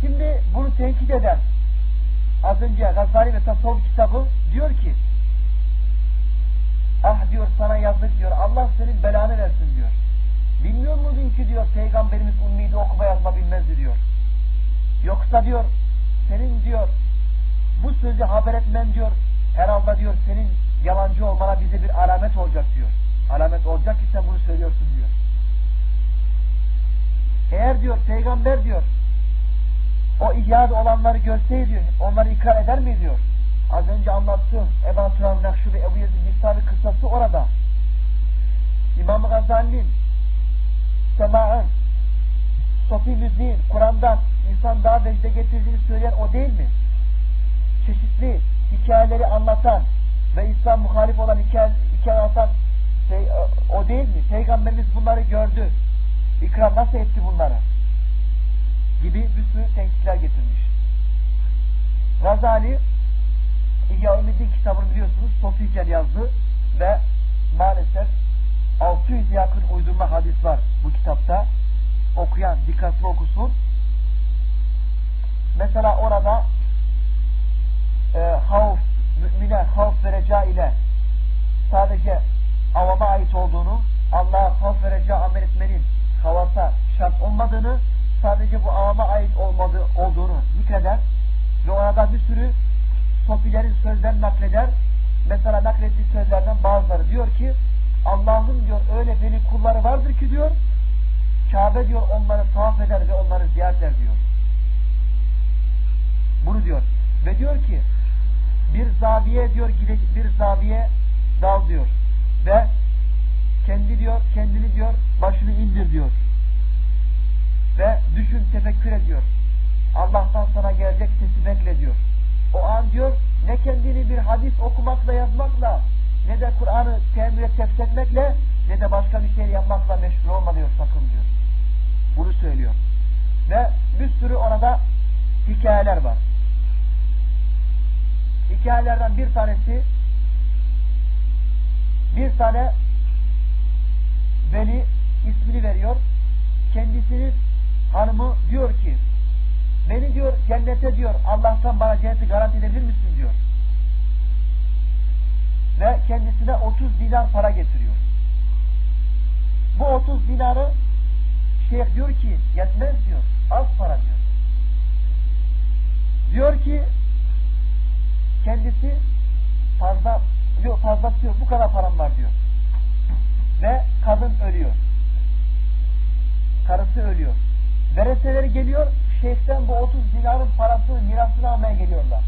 Şimdi bunu tenkit eden az önce Gazali ve Tasavvuf kitabı diyor ki ah diyor sana yazık diyor Allah senin belanı versin diyor. Bilmiyor muydun ki diyor peygamberimiz ummiydi okuma yazma bilmezdi diyor. Yoksa diyor senin diyor bu sözü haber etmen diyor herhalde diyor senin yalancı olmana bize bir alamet olacak diyor. Alamet olacak ki sen bunu söylüyorsun diyor. Eğer diyor peygamber diyor o ihyada olanları görseydi onları ikrar eder mi diyor. Az önce anlattığım Ebu Turan Nakşu ve Ebu Yezid Bistami kıssası orada. İmam Gazali'nin sema'ın sofi müziğin Kur'an'dan insan daha vecde getirdiğini söyleyen o değil mi? Çeşitli hikayeleri anlatan ve İslam muhalif olan hikaye, hikaye anlatan şey, o değil mi? Peygamberimiz bunları gördü. İkram nasıl etti bunları? gibi bir sürü tenkitler getirmiş. Gazali İhya Ümiddin kitabını biliyorsunuz Sofiyken yazdı ve maalesef 600 yakın uydurma hadis var bu kitapta. Okuyan dikkatli okusun. Mesela orada e, havf, mümine havf ve ile sadece avama ait olduğunu, Allah'a havf ve reca amel etmenin havasa şart olmadığını, sadece bu avama ait olmadığı, olduğunu zikreder ve orada bir sürü sofilerin sözlerini nakleder. Mesela naklettiği sözlerden bazıları diyor ki Allah'ın diyor öyle veli kulları vardır ki diyor Kabe diyor onları tavaf eder ve onları ziyaret eder diyor. Bunu diyor. Ve diyor ki bir zaviye diyor gide bir zaviye dal diyor. Ve kendi diyor kendini diyor başını indir diyor. Ve düşün tefekkür ediyor. Allah'tan sana gelecek sesi bekle diyor. O an diyor ne kendini bir hadis okumakla yazmakla ne de Kur'an'ı temire tefsir etmekle ne de başka bir şey yapmakla meşgul olma diyor sakın diyor. Bunu söylüyor. Ve bir sürü orada hikayeler var. Hikayelerden bir tanesi bir tane veli ismini veriyor. Kendisinin hanımı diyor ki beni diyor cennete diyor Allah'tan bana cenneti garanti edebilir misin diyor. Ve kendisine 30 dinar para getiriyor. Bu 30 dinarı şeyh diyor ki yetmez diyor. Az para diyor. Diyor ki kendisi fazla yok fazla diyor bu kadar param var diyor. Ve kadın ölüyor. Karısı ölüyor. Vereseleri geliyor şeyhten bu 30 dinarın parasını mirasını almaya geliyorlar.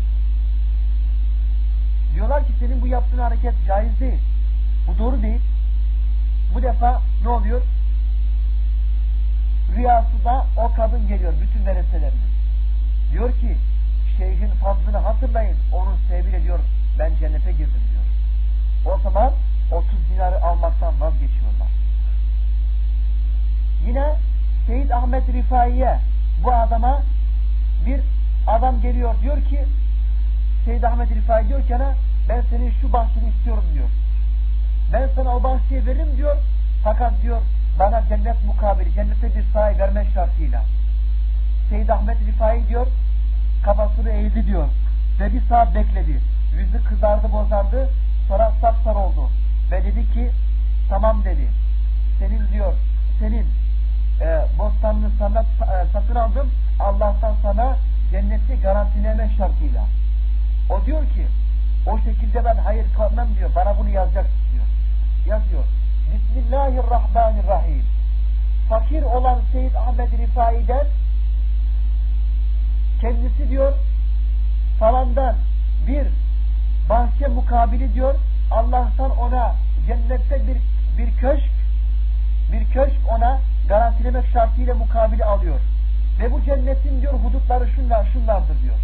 Diyorlar ki senin bu yaptığın hareket caiz değil. Bu doğru değil. Bu defa ne oluyor? Rüyasında o kadın geliyor bütün vereselerini. Diyor ki şeyhin fazlını hatırlayın. Onun sebebiyle diyor ben cennete girdim diyor. O zaman 30 dinarı almaktan vazgeçiyorlar. Yine Seyyid Ahmet Rifai'ye bu adama bir adam geliyor diyor ki Seyyid Ahmet Rifai diyor ki ben senin şu bahçeni istiyorum diyor. Ben sana o bahçeyi veririm diyor. Fakat diyor bana cennet mukabili, cennete bir sahi verme şartıyla. Seyyid Ahmet Rifai diyor kafasını eğdi diyor. Ve bir saat bekledi. Yüzü kızardı bozardı. Sonra sapsar oldu. Ve dedi ki tamam dedi. Senin diyor senin e, bostanını sana e, satın aldım. Allah'tan sana cenneti garantileme şartıyla. O diyor ki o şekilde ben hayır kalmam diyor. Bana bunu yazacaksın diyor. Yazıyor. Bismillahirrahmanirrahim. Fakir olan Seyyid Ahmet Rifai'den kendisi diyor falandan bir bahçe mukabili diyor Allah'tan ona cennette bir bir köşk bir köşk ona garantilemek şartıyla mukabili alıyor. Ve bu cennetin diyor hudutları şunlar şunlardır diyor.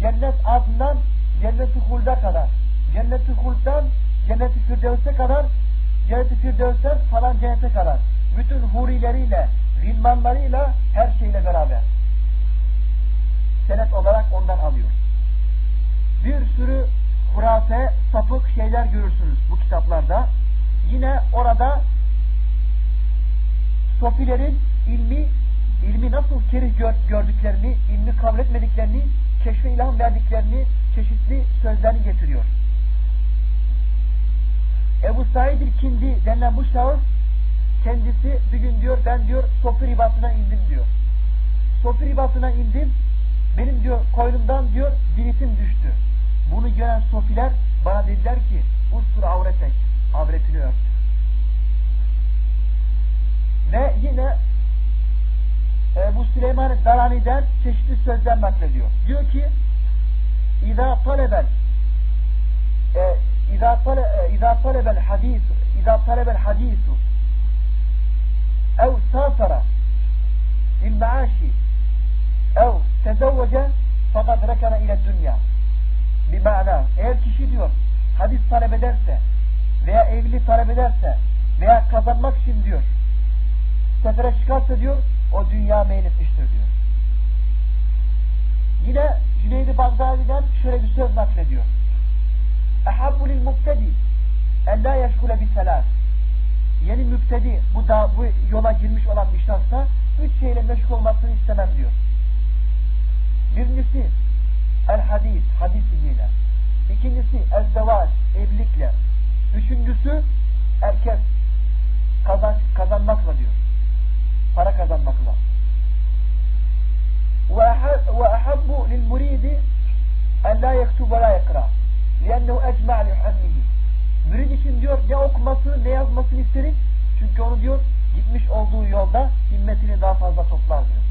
Cennet adından cenneti hulda kadar. Cenneti huldan cenneti firdevse kadar cenneti firdevsen falan cennete kadar. Bütün hurileriyle, gilmanlarıyla her şeyle beraber. Senet olarak ondan alıyor. Bir sürü hurafe, sapık şeyler görürsünüz bu kitaplarda. Yine orada Sofilerin ilmi ilmi nasıl kerih gördüklerini, ilmi kabul etmediklerini, keşfe ilham verdiklerini, çeşitli sözlerini getiriyor. Ebu Said Kindi denilen bu şahıs kendisi bir gün diyor ben diyor Sofi ribasına indim diyor. Sofi ribasına indim benim diyor koynumdan diyor biritim düştü. Bunu gören Sofiler bana dediler ki ustur avretek avretini ört. Ve yine e, bu Süleyman Darani'den çeşitli sözler naklediyor. Diyor ki İzâ talebel İzâ talebel hadîsu İzâ talebel hadîsu ev safara bil maaşi ev tezevvece fakat rekana ile dünya bir mana eğer kişi diyor hadis talep ederse veya evli talep ederse veya kazanmak için diyor sefere çıkarsa diyor o dünya meyletmiştir diyor. Yine Cüneyd-i Bagdadi'den şöyle bir söz naklediyor. Ehabbu lil muktedi en la yeşgule bi. Yeni müptedi bu da bu yola girmiş olan bir şahsa üç şeyle meşgul olmasını istemem diyor. Birincisi el hadis, hadis ilmiyle. İkincisi el zevaç, evlilikle. Üçüncüsü erkek kazan, kazanmakla diyor. Para kazanmakla. وأحب للمريد أن لا يكتب ولا يقرأ لأنه أجمع لحمه Mürid için diyor ne okuması ne yazmasını isterim. Çünkü onu diyor gitmiş olduğu yolda himmetini daha fazla toplar diyor.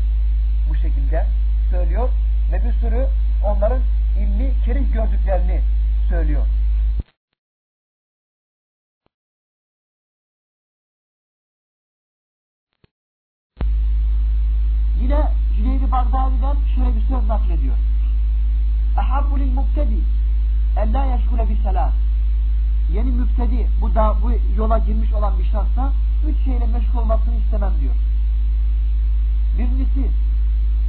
Bu şekilde söylüyor ve bir sürü onların ilmi kerih gördüklerini söylüyor. Yine Cüneydi Bagdadi'den şöyle bir söz naklediyor. En la yeşgule bi selat. Yeni müptedi bu da bu yola girmiş olan bir şahsa üç şeyle meşgul olmasını istemem diyor. Birincisi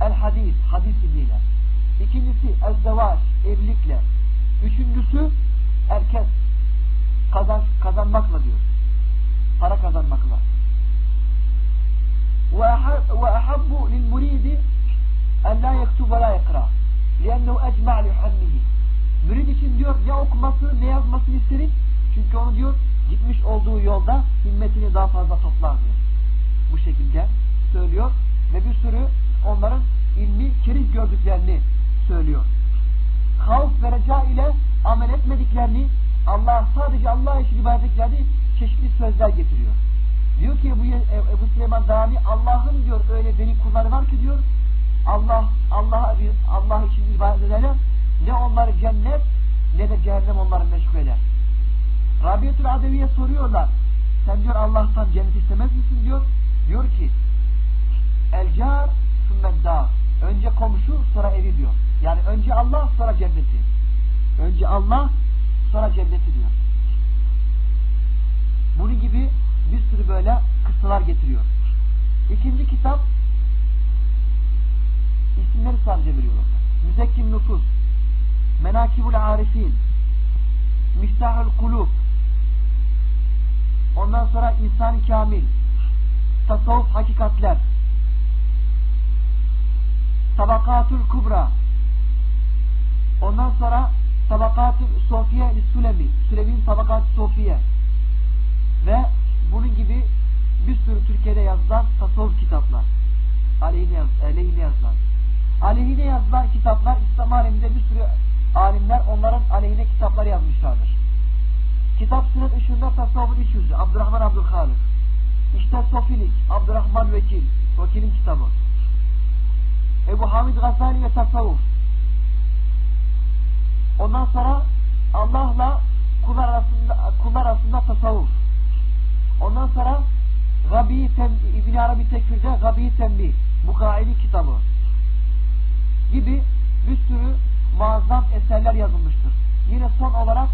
el hadis, hadis ilmiyle. İkincisi el zevaç, evlilikle. Üçüncüsü erkek kazan, kazanmakla diyor. Para kazanmakla. وأحب للمريد أن لا يكتب ولا يقرأ لأنه أجمع لحمه Mürid için diyor ne okuması ne yazmasını isterim. Çünkü onu diyor gitmiş olduğu yolda himmetini daha fazla toplar diyor. Bu şekilde söylüyor ve bir sürü onların ilmi kerih gördüklerini söylüyor. Havf ve reca ile amel etmediklerini Allah sadece Allah için ibadet ettiklerini çeşitli sözler getiriyor. Diyor ki Ebu, Ebu Süleyman Dami Allah'ın diyor öyle beni kulları var ki diyor Allah Allah Allah için ibadet ederler ne onları cennet ne de cehennem onları meşgul eder. Rabietül Adevi'ye soruyorlar. Sen diyor Allah'tan cennet istemez misin diyor. Diyor ki El car sümmeddar. Önce komşu sonra evi diyor. Yani önce Allah sonra cenneti. Önce Allah sonra cenneti diyor. Bunun gibi bir sürü böyle kıssalar getiriyor. İkinci kitap isimleri sadece veriyorlar. Müzekkim Nufus Menakibul Arifin Miftahul Kulub Ondan sonra İnsan-ı Kamil Tasavvuf Hakikatler Tabakatul Kubra Ondan sonra Tabakatul Sofiye Sülemi Sülemi'nin Tabakatü Sofiye ve bunun gibi bir sürü Türkiye'de yazılan tasavvuf kitaplar. Aleyhine, yaz, aleyhine yazılan. Aleyhine yazılan kitaplar İslam aleminde bir sürü alimler onların aleyhine kitaplar yazmışlardır. Kitap sünnet ışığında tasavvufun iç yüzü. Abdurrahman Abdülhalik. İşte Sofilik. Abdurrahman Vekil. Vekilin kitabı. Ebu Hamid Gazali ve Tasavvuf. Ondan sonra Allah'la kullar arasında, kullar arasında tasavvuf. Ondan sonra Gabi İbn Arabi Tekfir'de Gabi Tembi Mukaili kitabı gibi bir sürü muazzam eserler yazılmıştır. Yine son olarak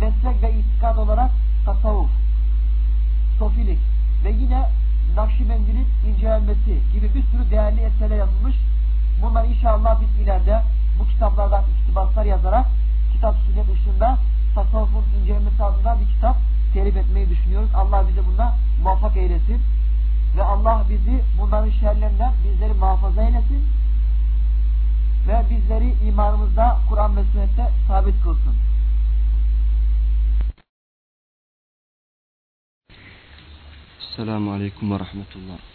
meslek ve itikad olarak tasavvuf, sofilik ve yine Nakşibendi'nin incelenmesi gibi bir sürü değerli eserler yazılmış. Bunlar inşallah biz ileride bu kitaplardan iktibatlar yazarak kitap sünnet ışığında tasavvufun incelenmesi adında bir kitap telif etmeyi düşünüyoruz. Allah bize bunda muvaffak eylesin. Ve Allah bizi bunların şerlerinden bizleri muhafaza eylesin. Ve bizleri imanımızda Kur'an ve sünnette sabit kılsın. Selamun Aleyküm ve Rahmetullah.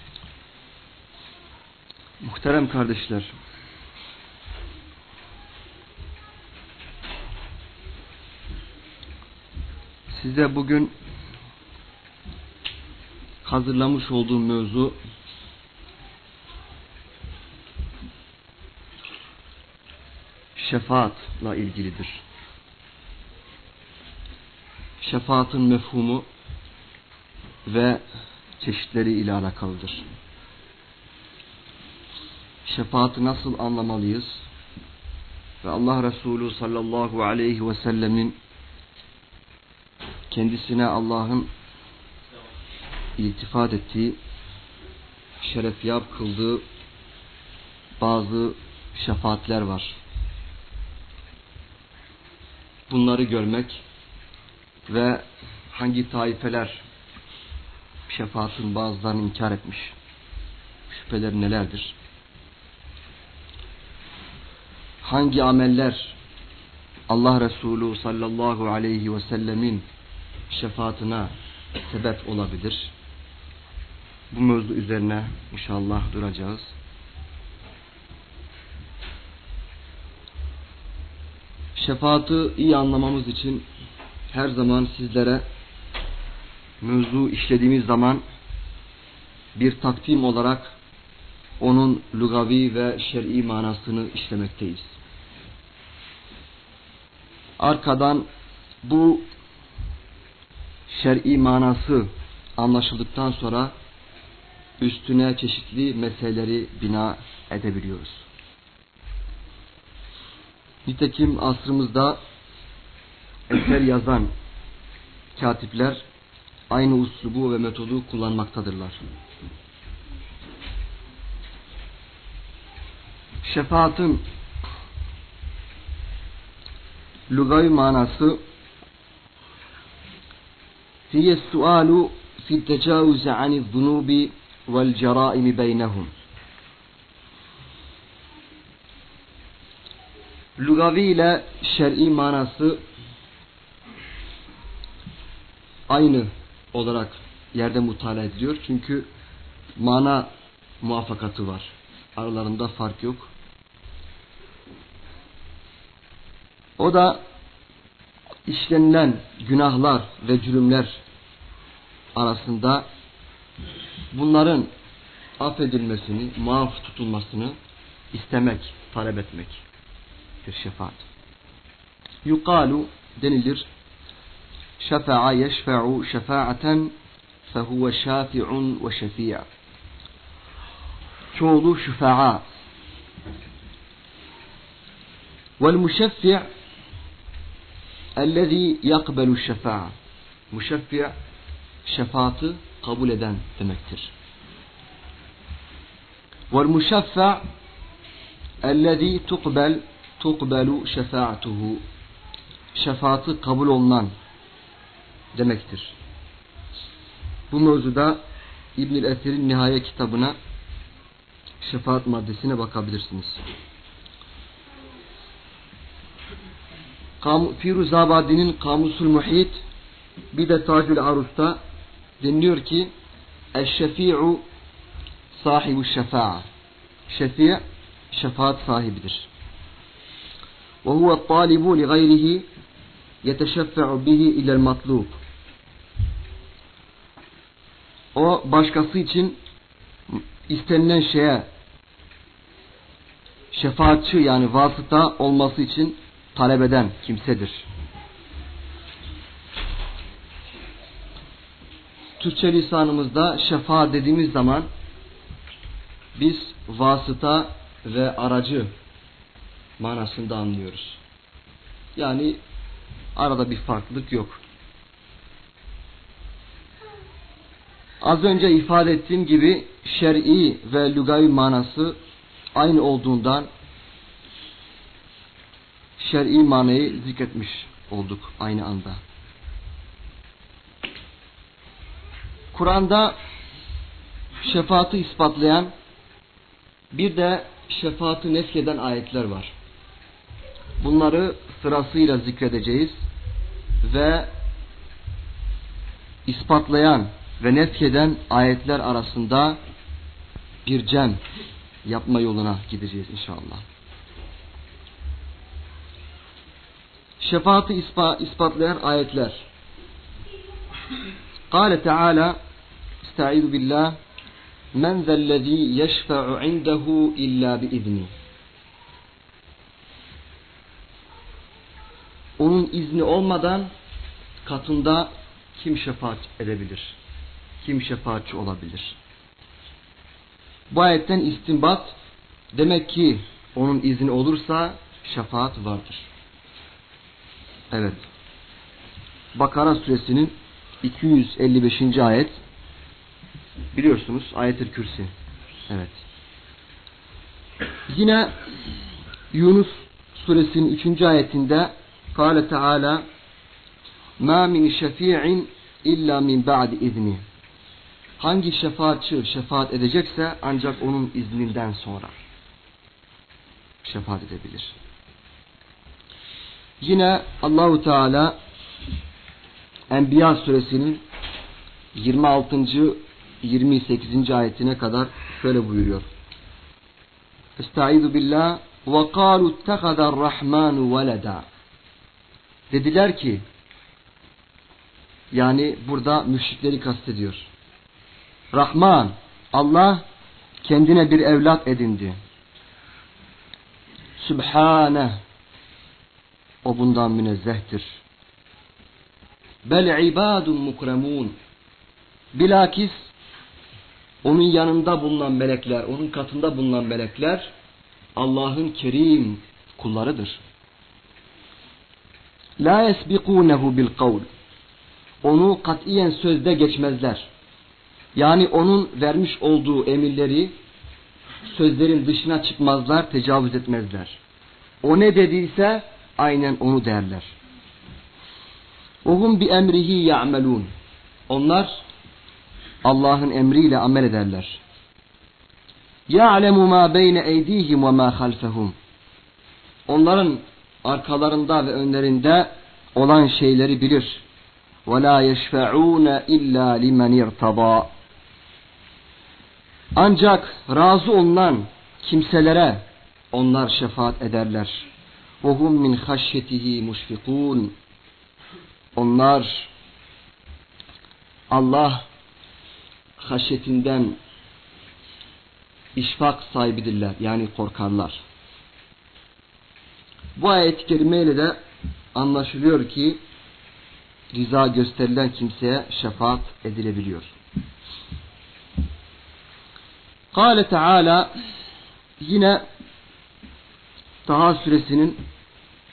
Muhterem kardeşler, size bugün hazırlamış olduğum mevzu şefaatla ilgilidir. Şefaatin mefhumu ve çeşitleri ile alakalıdır. Şefaati nasıl anlamalıyız? Ve Allah Resulü sallallahu aleyhi ve sellemin kendisine Allah'ın iltifat ettiği, şerefyap kıldığı bazı şefaatler var. Bunları görmek ve hangi taifeler şefaatin bazılarını inkar etmiş. Şüpheler nelerdir? Hangi ameller Allah Resulü sallallahu aleyhi ve sellemin şefaatine sebep olabilir? Bu mevzu üzerine inşallah duracağız. Şefaati iyi anlamamız için her zaman sizlere mevzu işlediğimiz zaman bir takdim olarak onun lugavi ve şer'i manasını işlemekteyiz. Arkadan bu şer'i manası anlaşıldıktan sonra üstüne çeşitli meseleleri bina edebiliyoruz. Nitekim asrımızda eser yazan katipler aynı uslubu ve metodu kullanmaktadırlar. Şefaatin lugavi manası hiye sualu fi tecavüze anil zunubi vel ceraimi beynehum. Lugavi ile şer'i manası aynı olarak yerde mutala ediliyor. Çünkü mana muvaffakatı var. Aralarında fark yok. O da işlenilen günahlar ve cürümler arasında bunların affedilmesini, muaf tutulmasını istemek, talep etmek bir şefaat. Yukalu denilir şefa'a yeşfe'u şefa'aten fehuve şafi'un ve şefi'a. Çoğulu şüfa'a. Vel müşeffi' ellezî yakbelu şefa'a. Müşeffi' şefaatı kabul eden demektir. Vel müşeffa' ellezî tukbel tukbelu şefaatuhu. Şefaatı kabul olunan demektir. Bu mevzuda İbnül Esir'in Nihaye kitabına şefaat maddesine bakabilirsiniz. Firuzabadi'nin Kamusul Muhit bir de Tacül Arus'ta deniliyor ki Eşşefi'u sahibu şefa'a Şefi' şefaat sahibidir. Ve huve talibu li gayrihi yeteşeffe'u bihi ilel matlub. O başkası için istenilen şeye şefaatçi yani vasıta olması için talep eden kimsedir. Türkçe lisanımızda şefaat dediğimiz zaman biz vasıta ve aracı manasında anlıyoruz. Yani arada bir farklılık yok. Az önce ifade ettiğim gibi şer'i ve lügavi manası aynı olduğundan şer'i manayı zikretmiş olduk aynı anda. Kur'an'da şefaati ispatlayan bir de şefaati nefyeden ayetler var. Bunları sırasıyla zikredeceğiz ve ispatlayan ve nefyeden ayetler arasında bir cem yapma yoluna gideceğiz inşallah. Şefaati ispa, ispatlayan ayetler. Kale Teala Estaizu billah Men zellezî yeşfe'u indehu illa biizni. Onun izni olmadan katında kim şefaat edebilir? Kim şefaatçi olabilir? Bu ayetten istinbat demek ki onun izni olursa şefaat vardır. Evet. Bakara suresinin 255. ayet biliyorsunuz ayet-i kürsi. Evet. Yine Yunus suresinin 3. ayetinde Kale Teala Ma min şefi'in illa min ba'di izni. Hangi şefaatçi şefaat edecekse ancak onun izninden sonra şefaat edebilir. Yine Allahu Teala Enbiya suresinin 26. 28. ayetine kadar şöyle buyuruyor. Estaizu billah ve kalu ittehadar rahmanu veleda. Dediler ki yani burada müşrikleri kastediyor. Rahman Allah kendine bir evlat edindi. Sübhane o bundan münezzehtir. Bel ibadun mukremun bilakis onun yanında bulunan melekler, onun katında bulunan melekler Allah'ın kerim kullarıdır. La yesbikunehu bil kavl. Onu katiyen sözde geçmezler. Yani onun vermiş olduğu emirleri sözlerin dışına çıkmazlar, tecavüz etmezler. O ne dediyse aynen onu derler. Ohum bi emrihi ya'melun. Onlar Allah'ın emriyle amel ederler. Ya'lemu ma beyne eydihim ve ma halfehum. Onların arkalarında ve önlerinde olan şeyleri bilir. Ve la yeşfe'ûne illa limen irtada. Ancak razı olunan kimselere onlar şefaat ederler. وَهُمْ min خَشْيَتِهِ مُشْفِقُونَ Onlar Allah haşyetinden işfak sahibidirler. Yani korkarlar. Bu ayet-i kerimeyle de anlaşılıyor ki riza gösterilen kimseye şefaat edilebiliyor. Kale Teala yine Taha suresinin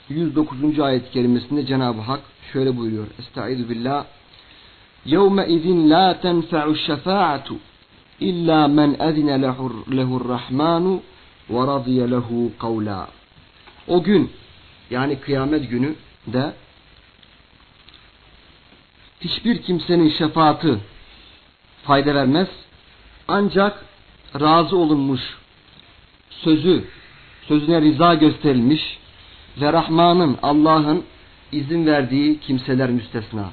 109. ayet-i kerimesinde Cenab-ı Hak şöyle buyuruyor. Estaizu billah يَوْمَئِذٍ لَا تَنْفَعُ الشَّفَاعَةُ إِلَّا مَنْ أَذِنَ لَهُ الرَّحْمَانُ وَرَضِيَ لَهُ قَوْلًا O gün yani kıyamet günü de hiçbir kimsenin şefaati fayda vermez. Ancak razı olunmuş sözü, sözüne rıza gösterilmiş ve Rahman'ın, Allah'ın izin verdiği kimseler müstesna.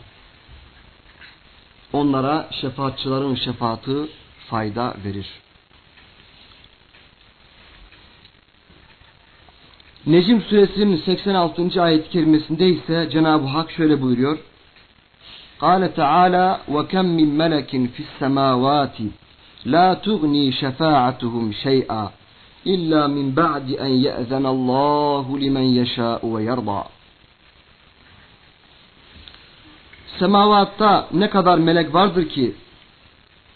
Onlara şefaatçıların şefaati fayda verir. Necim suresinin 86. ayet-i kerimesinde ise Cenab-ı Hak şöyle buyuruyor. قال تعالى وكم من ملك في السماوات لا تغني شفاعتهم شيئا İlla min ba'di en ye'zenallahu limen yeşâ'u ve yerda. Semavatta ne kadar melek vardır ki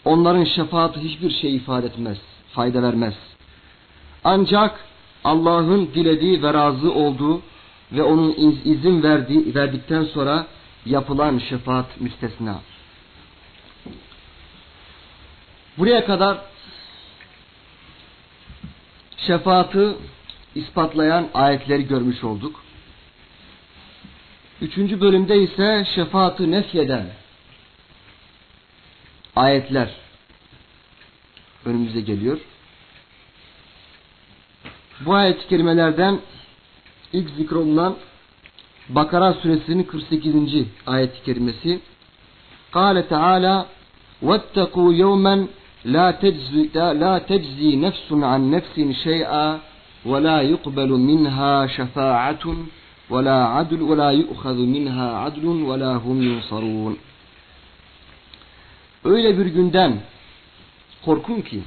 onların şefaati hiçbir şey ifade etmez, fayda vermez. Ancak Allah'ın dilediği ve razı olduğu ve onun izin verdiği, verdikten sonra yapılan şefaat müstesna. Buraya kadar şefaati ispatlayan ayetleri görmüş olduk. Üçüncü bölümde ise şefaati nefyeden ayetler önümüze geliyor. Bu ayet-i kerimelerden ilk zikrolunan Bakara suresinin 48. ayet-i kerimesi Kale Teala وَاتَّقُوا يَوْمًا La teczi, la teczi nefsun an nefsin şey'a ve la yukbelu minha şefaatun ve la adl ve la yu'khadu minha adlun ve la hum yunsarun. Öyle bir günden korkun ki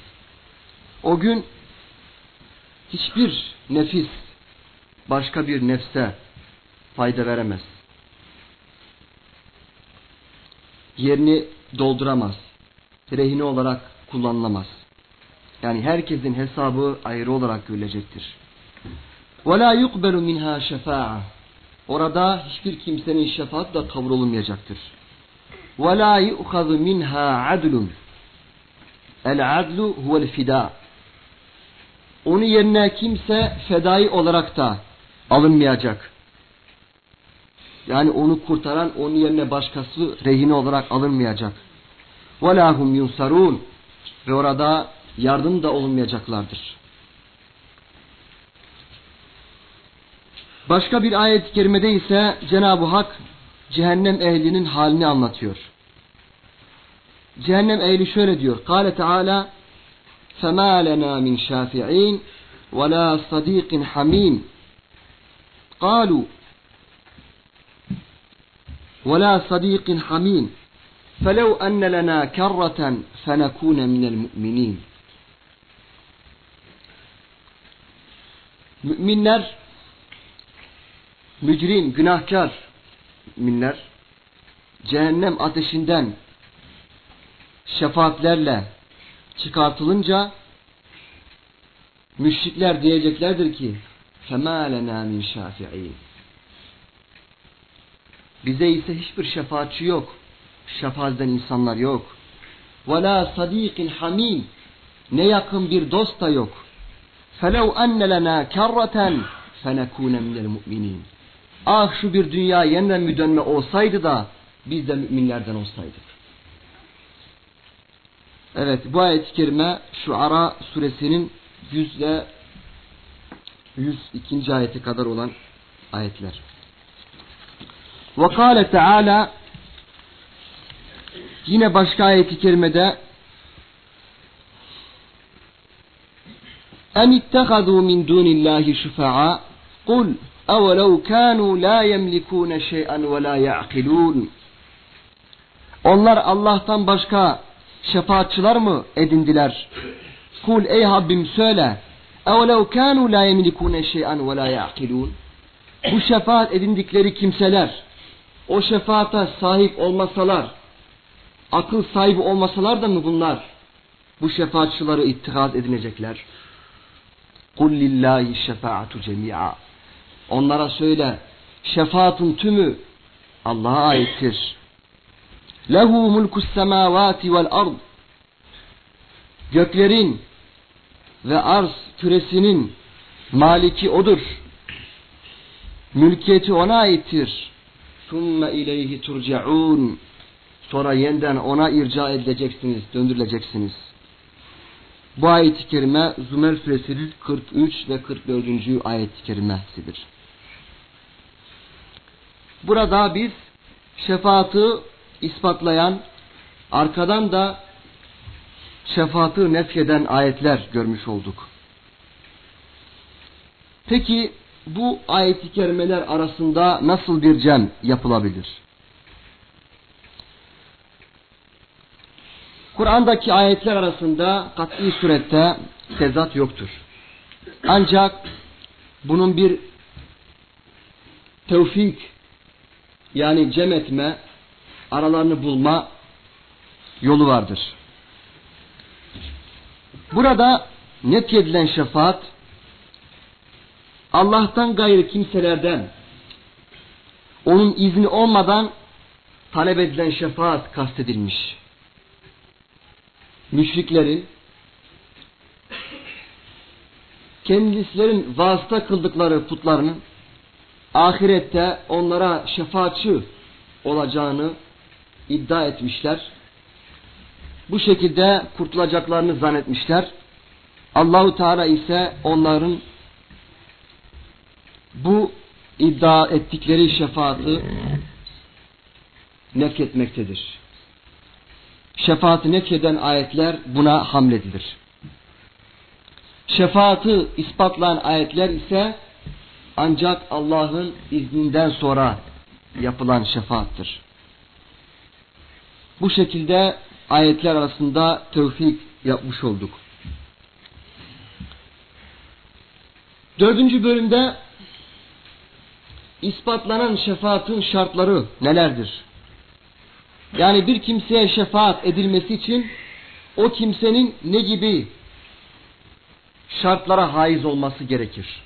o gün hiçbir nefis başka bir nefse fayda veremez. Yerini dolduramaz. Rehine olarak kullanılamaz. Yani herkesin hesabı ayrı olarak görülecektir. وَلَا يُقْبَلُ مِنْهَا شَفَاعَةً Orada hiçbir kimsenin şefaat da kabul olunmayacaktır. وَلَا يُؤْخَذُ مِنْهَا عَدْلٌ El-adlu huvel fida. Onun yerine kimse fedai olarak da alınmayacak. Yani onu kurtaran onun yerine başkası rehine olarak alınmayacak. وَلَا هُمْ يُنْصَرُونَ ve orada yardım da olunmayacaklardır. Başka bir ayet-i kerimede ise Cenab-ı Hak cehennem ehlinin halini anlatıyor. Cehennem ehli şöyle diyor. Kale Teala فَمَا لَنَا مِنْ شَافِعِينَ وَلَا صَد۪يقٍ حَم۪يمٍ قالوا ولا صديق حميم فلو أن لنا كرة فنكون من المؤمنين Müminler, mücrim, günahkar müminler, cehennem ateşinden şefaatlerle çıkartılınca müşrikler diyeceklerdir ki فَمَا لَنَا مِنْ شَافِعِينَ Bize ise hiçbir şefaatçi yok şefaat eden insanlar yok. Ve la sadikin hamim. Ne yakın bir dost da yok. Felev enne lena kerraten fenekune minel mu'minin. Ah şu bir dünya yeniden bir dönme olsaydı da biz de müminlerden olsaydık. Evet bu ayet-i kerime Şuara suresinin 100 ile 102. ayete kadar olan ayetler. Ve kâle teâlâ yine başka ayet-i kerimede أم اتخذوا من دون الله شفعاء قل أولو كانوا لا يملكون شيئا ولا يعقلون Onlar Allah'tan başka şefaatçılar mı edindiler? Kul ey Rabbim söyle. اَوْلَوْ كَانُوا لَا يَمْلِكُونَ شَيْئًا وَلَا يَعْقِلُونَ Bu şefaat edindikleri kimseler o şefaata sahip olmasalar akıl sahibi olmasalar da mı bunlar bu şefaatçıları ittihaz edinecekler? قُلْ لِلّٰهِ الشَّفَاعَةُ جَمِيعًا Onlara söyle şefaatın tümü Allah'a aittir. Lehu mulkus semavati vel ard. Göklerin ve arz küresinin maliki odur. Mülkiyeti ona aittir. Sümme ileyhi turcaun. Sonra yeniden ona irca edileceksiniz, döndürüleceksiniz. Bu ayet-i kerime Zümer suresinin 43 ve 44. ayet-i kerimesidir. Burada biz şefaati ispatlayan, arkadan da şefaatı nefyeden ayetler görmüş olduk. Peki bu ayet-i kerimeler arasında nasıl bir cem yapılabilir? Kur'an'daki ayetler arasında kat'i surette tezat yoktur. Ancak bunun bir tevfik yani cem etme, aralarını bulma yolu vardır. Burada net edilen şefaat Allah'tan gayrı kimselerden onun izni olmadan talep edilen şefaat kastedilmiş. Müşriklerin kendislerin vasıta kıldıkları putlarının ahirette onlara şefaatçi olacağını iddia etmişler. Bu şekilde kurtulacaklarını zannetmişler. Allahu Teala ise onların bu iddia ettikleri şefaati nefretmektedir. Şefaati nefreden ayetler buna hamledilir. Şefaati ispatlayan ayetler ise ancak Allah'ın izninden sonra yapılan şefaattır. Bu şekilde ayetler arasında tevfik yapmış olduk. Dördüncü bölümde ispatlanan şefaatin şartları nelerdir? Yani bir kimseye şefaat edilmesi için o kimsenin ne gibi şartlara haiz olması gerekir?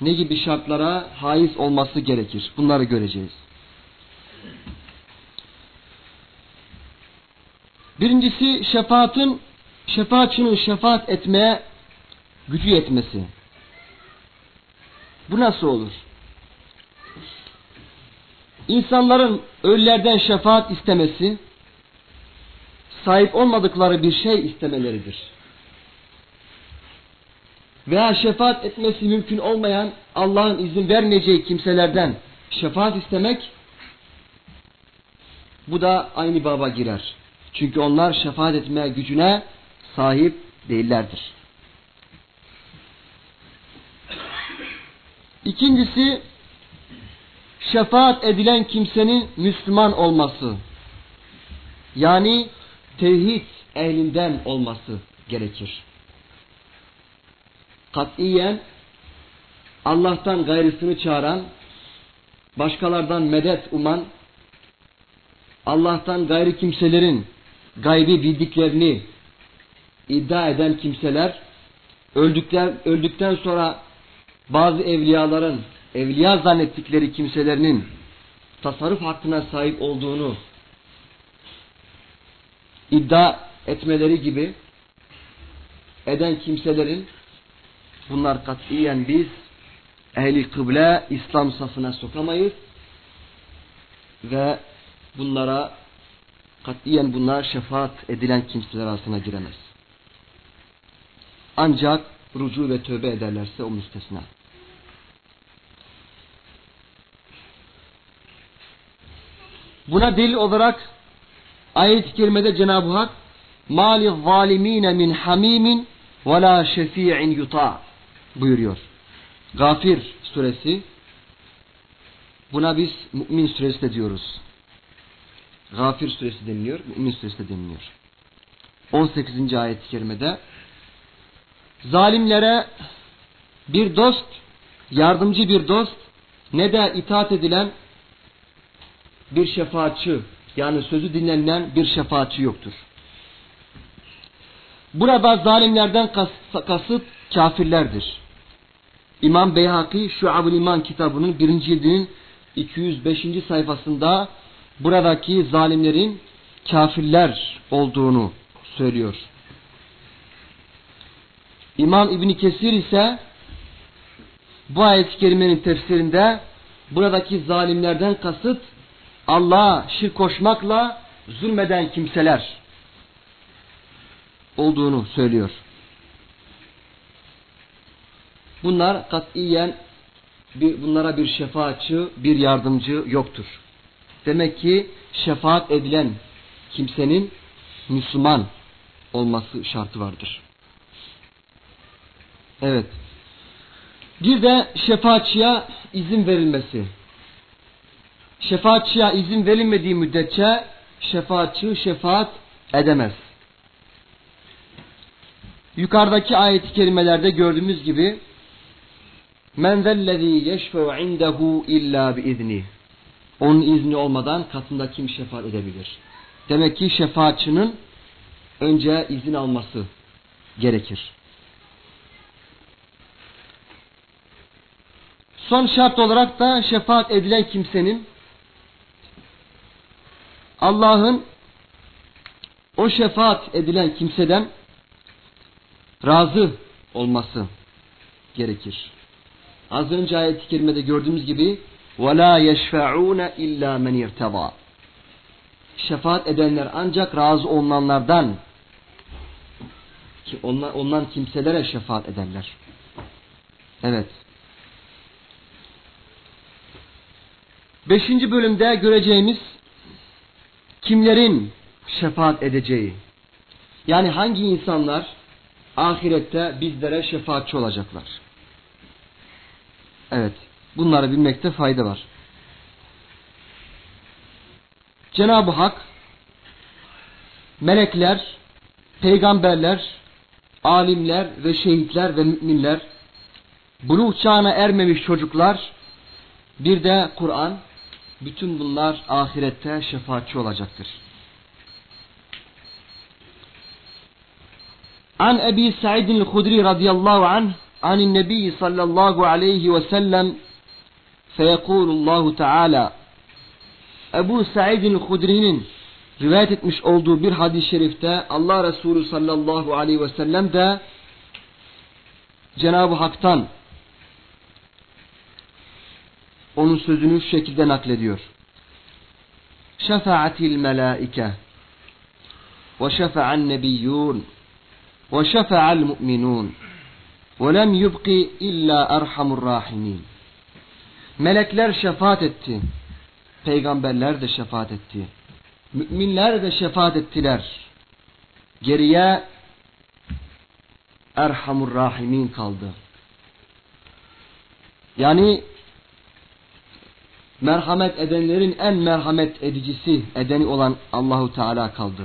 Ne gibi şartlara haiz olması gerekir? Bunları göreceğiz. Birincisi şefaatin şefaatçının şefaat etmeye gücü yetmesi. Bu nasıl olur? İnsanların ölülerden şefaat istemesi, sahip olmadıkları bir şey istemeleridir. Veya şefaat etmesi mümkün olmayan Allah'ın izin vermeyeceği kimselerden şefaat istemek, bu da aynı baba girer. Çünkü onlar şefaat etme gücüne sahip değillerdir. İkincisi şefaat edilen kimsenin Müslüman olması. Yani tevhid ehlinden olması gerekir. Katiyen Allah'tan gayrısını çağıran, başkalardan medet uman, Allah'tan gayri kimselerin gaybi bildiklerini iddia eden kimseler öldükten, öldükten sonra bazı evliyaların evliya zannettikleri kimselerinin tasarruf hakkına sahip olduğunu iddia etmeleri gibi eden kimselerin bunlar katiyen biz ehli kıble İslam safına sokamayız ve bunlara katiyen bunlar şefaat edilen kimseler arasına giremez. Ancak rucu ve tövbe ederlerse o müstesna. Buna delil olarak ayet-i kerimede Cenab-ı Hak mali zalimine min hamimin ve la şefi'in yuta buyuruyor. Gafir suresi buna biz mümin suresi de diyoruz. Gafir suresi deniliyor, mümin suresi de deniliyor. 18. ayet-i kerimede zalimlere bir dost, yardımcı bir dost ne de itaat edilen bir şefaatçi yani sözü dinlenilen bir şefaatçi yoktur. Burada zalimlerden kas, kasıt kafirlerdir. İmam Beyhaki Şuab-ül İman kitabının birinci cildinin 205. sayfasında buradaki zalimlerin kafirler olduğunu söylüyor. İmam İbni Kesir ise bu ayet-i kerimenin tefsirinde buradaki zalimlerden kasıt Allah'a şirk koşmakla zulmeden kimseler olduğunu söylüyor. Bunlar katiyen bir, bunlara bir şefaatçi, bir yardımcı yoktur. Demek ki şefaat edilen kimsenin Müslüman olması şartı vardır. Evet. Bir de şefaatçiye izin verilmesi. Şefaatçiye izin verilmediği müddetçe şefaatçi şefaat edemez. Yukarıdaki ayet-i kerimelerde gördüğümüz gibi Men zellezî yeşfe'u indehu illa biizni. Onun izni olmadan katında kim şefaat edebilir? Demek ki şefaatçinin önce izin alması gerekir. Son şart olarak da şefaat edilen kimsenin Allah'ın o şefaat edilen kimseden razı olması gerekir. Az önce ayet-i kerimede gördüğümüz gibi وَلَا يَشْفَعُونَ اِلَّا مَنْ اِرْتَضَى Şefaat edenler ancak razı olunanlardan ki ondan, ondan kimselere şefaat ederler. Evet. Beşinci bölümde göreceğimiz kimlerin şefaat edeceği. Yani hangi insanlar ahirette bizlere şefaatçi olacaklar. Evet. Bunları bilmekte fayda var. Cenab-ı Hak melekler, peygamberler, alimler ve şehitler ve müminler, buluğ çağına ermemiş çocuklar, bir de Kur'an, bütün bunlar ahirette şefaatçi olacaktır. An Ebi Sa'idin el-Hudri radıyallahu anh عن النبي صلى الله عليه وسلم فيقول الله Teala Ebu Sa'id'in Hudri'nin rivayet etmiş olduğu bir hadis-i şerifte Allah Resulü sallallahu aleyhi ve sellem de Cenab-ı Hak'tan onun sözünü şu şekilde naklediyor. Şefaatil melaike ve şefa'an nebiyyun ve şefa'al mu'minun ve lem yubqi illa erhamur rahimin. Melekler şefaat etti. Peygamberler de şefaat etti. Müminler de şefaat ettiler. Geriye Erhamur Rahimin kaldı. Yani merhamet edenlerin en merhamet edicisi edeni olan Allahu Teala kaldı.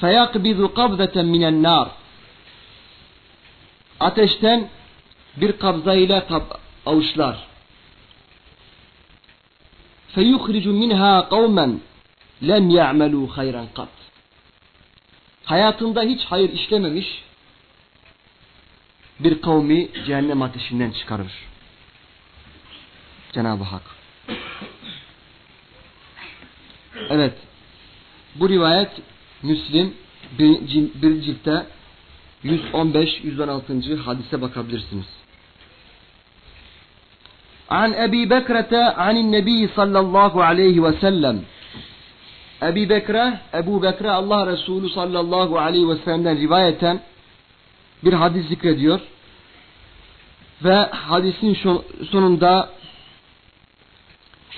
Feyakbidu kabzeten minen nar. Ateşten bir kabza ile avuçlar. Feyukhricu minha kavmen lem ya'melu hayran kat. Hayatında hiç hayır işlememiş bir kavmi cehennem ateşinden çıkarır. Cenab-ı Hak. Evet. Bu rivayet Müslim bir, bir ciltte 115-116. hadise bakabilirsiniz. An Ebi Bekrete anin Nebi sallallahu aleyhi ve sellem Ebi Bekre, Ebu Bekre Allah Resulü sallallahu aleyhi ve sellem'den rivayeten bir hadis zikrediyor. Ve hadisin sonunda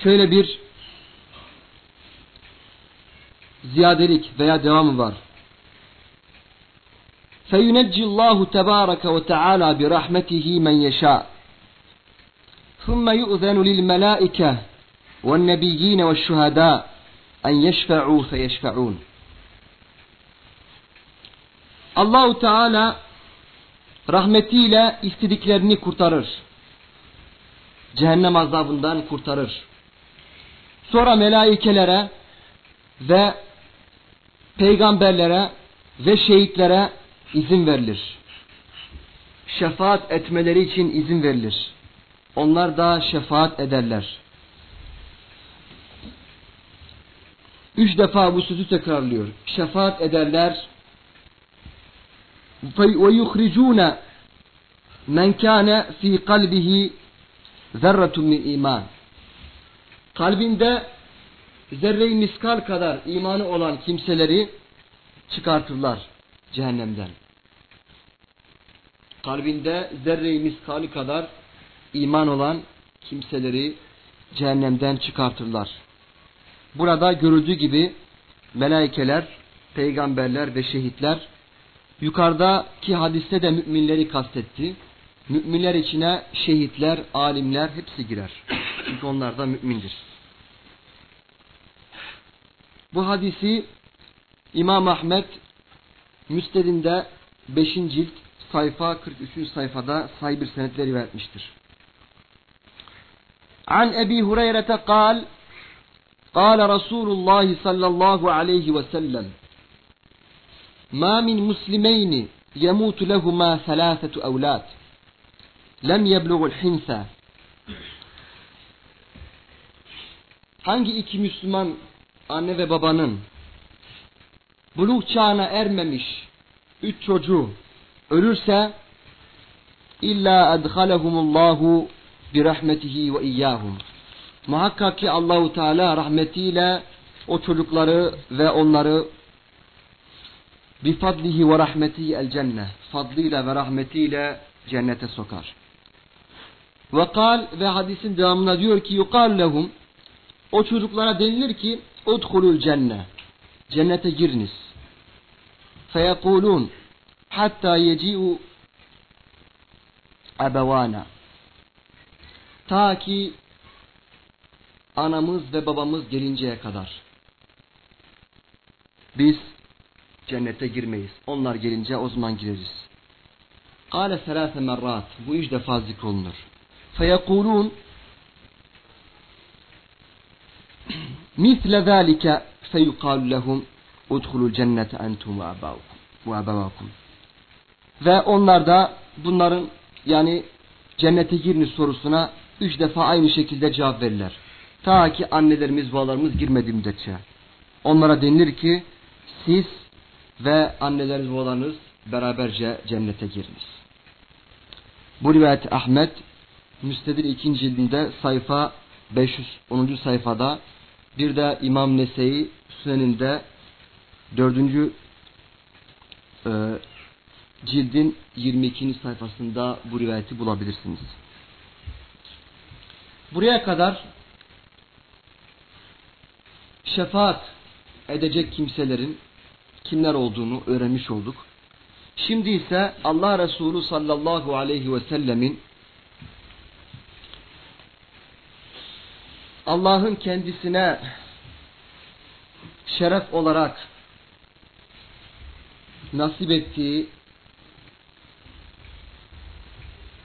şöyle bir ziyadelik veya devamı var. فَيُنَجِّ اللّٰهُ تَبَارَكَ وَتَعَالَى بِرَحْمَتِهِ مَنْ يَشَاءُ ثُمَّ يُؤْذَنُ لِلْمَلَائِكَةِ وَالنَّبِيِّينَ وَالشُّهَدَاءِ أَنْ يَشْفَعُوا فَيَشْفَعُونَ Allahu Teala rahmetiyle istediklerini kurtarır. Cehennem azabından kurtarır. Sonra melaikelere ve peygamberlere ve şehitlere izin verilir. Şefaat etmeleri için izin verilir. Onlar da şefaat ederler. Üç defa bu sözü tekrarlıyor. Şefaat ederler. Yuhricune men kâne fî kalbihi zerretun min iman. Kalbinde zerre-i miskal kadar imanı olan kimseleri çıkartırlar cehennemden. Kalbinde zerre-i miskali kadar iman olan kimseleri cehennemden çıkartırlar. Burada görüldüğü gibi melaikeler, peygamberler ve şehitler yukarıdaki hadiste de müminleri kastetti. Müminler içine şehitler, alimler hepsi girer. Çünkü onlar da mümindir. Bu hadisi İmam Ahmet Müstedinde 5. cilt sayfa 43. sayfada say bir senetle rivayet etmiştir. An Ebi Hureyre'te kal قال رسول الله صلى الله عليه وسلم ما من مسلمين يموت لهما ثلاثة أولاد لم يبلغ الحنثى Hangi iki Müslüman anne ve babanın buluğ çağına ermemiş üç çocuğu ölürse illa edhalehumullahu bi rahmetihi ve iyyahum. Muhakkak ki Allahu Teala rahmetiyle o çocukları ve onları bi fadlihi ve rahmetihi el cennet. Fadlıyla ve rahmetiyle cennete sokar. Ve kal ve hadisin devamına diyor ki yukal lehum o çocuklara denilir ki udhulul cennet. Cennete giriniz. Feyekulun hatta yeci'u ebevana. Ta ki anamız ve babamız gelinceye kadar. Biz cennete girmeyiz. Onlar gelince o zaman gireriz. Kale selase merrat. Bu üç defa zikrolunur. Feyekulun misle zâlike feyukalu lehum udhulul cennete entum ve abavukum. Ve onlar da bunların yani cennete giriniz sorusuna üç defa aynı şekilde cevap verirler. Ta ki annelerimiz babalarımız girmediği müddetçe. Onlara denilir ki siz ve anneleriniz babalarınız beraberce cennete giriniz. Bu rivayet Ahmet Müstedir 2. cildinde sayfa 510. sayfada bir de İmam Nese'yi Sünen'inde 4. E, cildin 22. sayfasında bu rivayeti bulabilirsiniz. Buraya kadar şefaat edecek kimselerin kimler olduğunu öğrenmiş olduk. Şimdi ise Allah Resulü sallallahu aleyhi ve sellemin Allah'ın kendisine şeref olarak nasip ettiği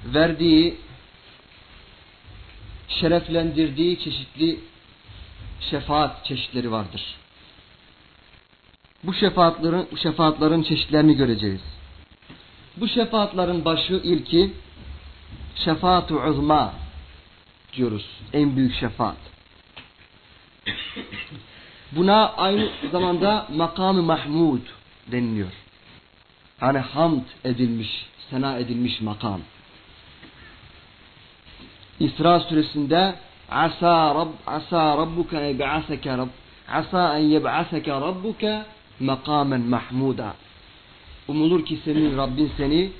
verdiği şereflendirdiği çeşitli şefaat çeşitleri vardır. Bu şefaatlerin, şefaatlerin çeşitlerini göreceğiz. Bu şefaatlerin başı ilki şefaat-ı uzma diyoruz. En büyük şefaat. Buna aynı zamanda makamı mahmud deniliyor. Yani hamd edilmiş, sena edilmiş makam. İsra suresinde asa rab asa rabbuka en yeb'aseke rabb asa en yeb'aseke rabbuka makamen mahmuda. Umulur ki senin Rabbin seni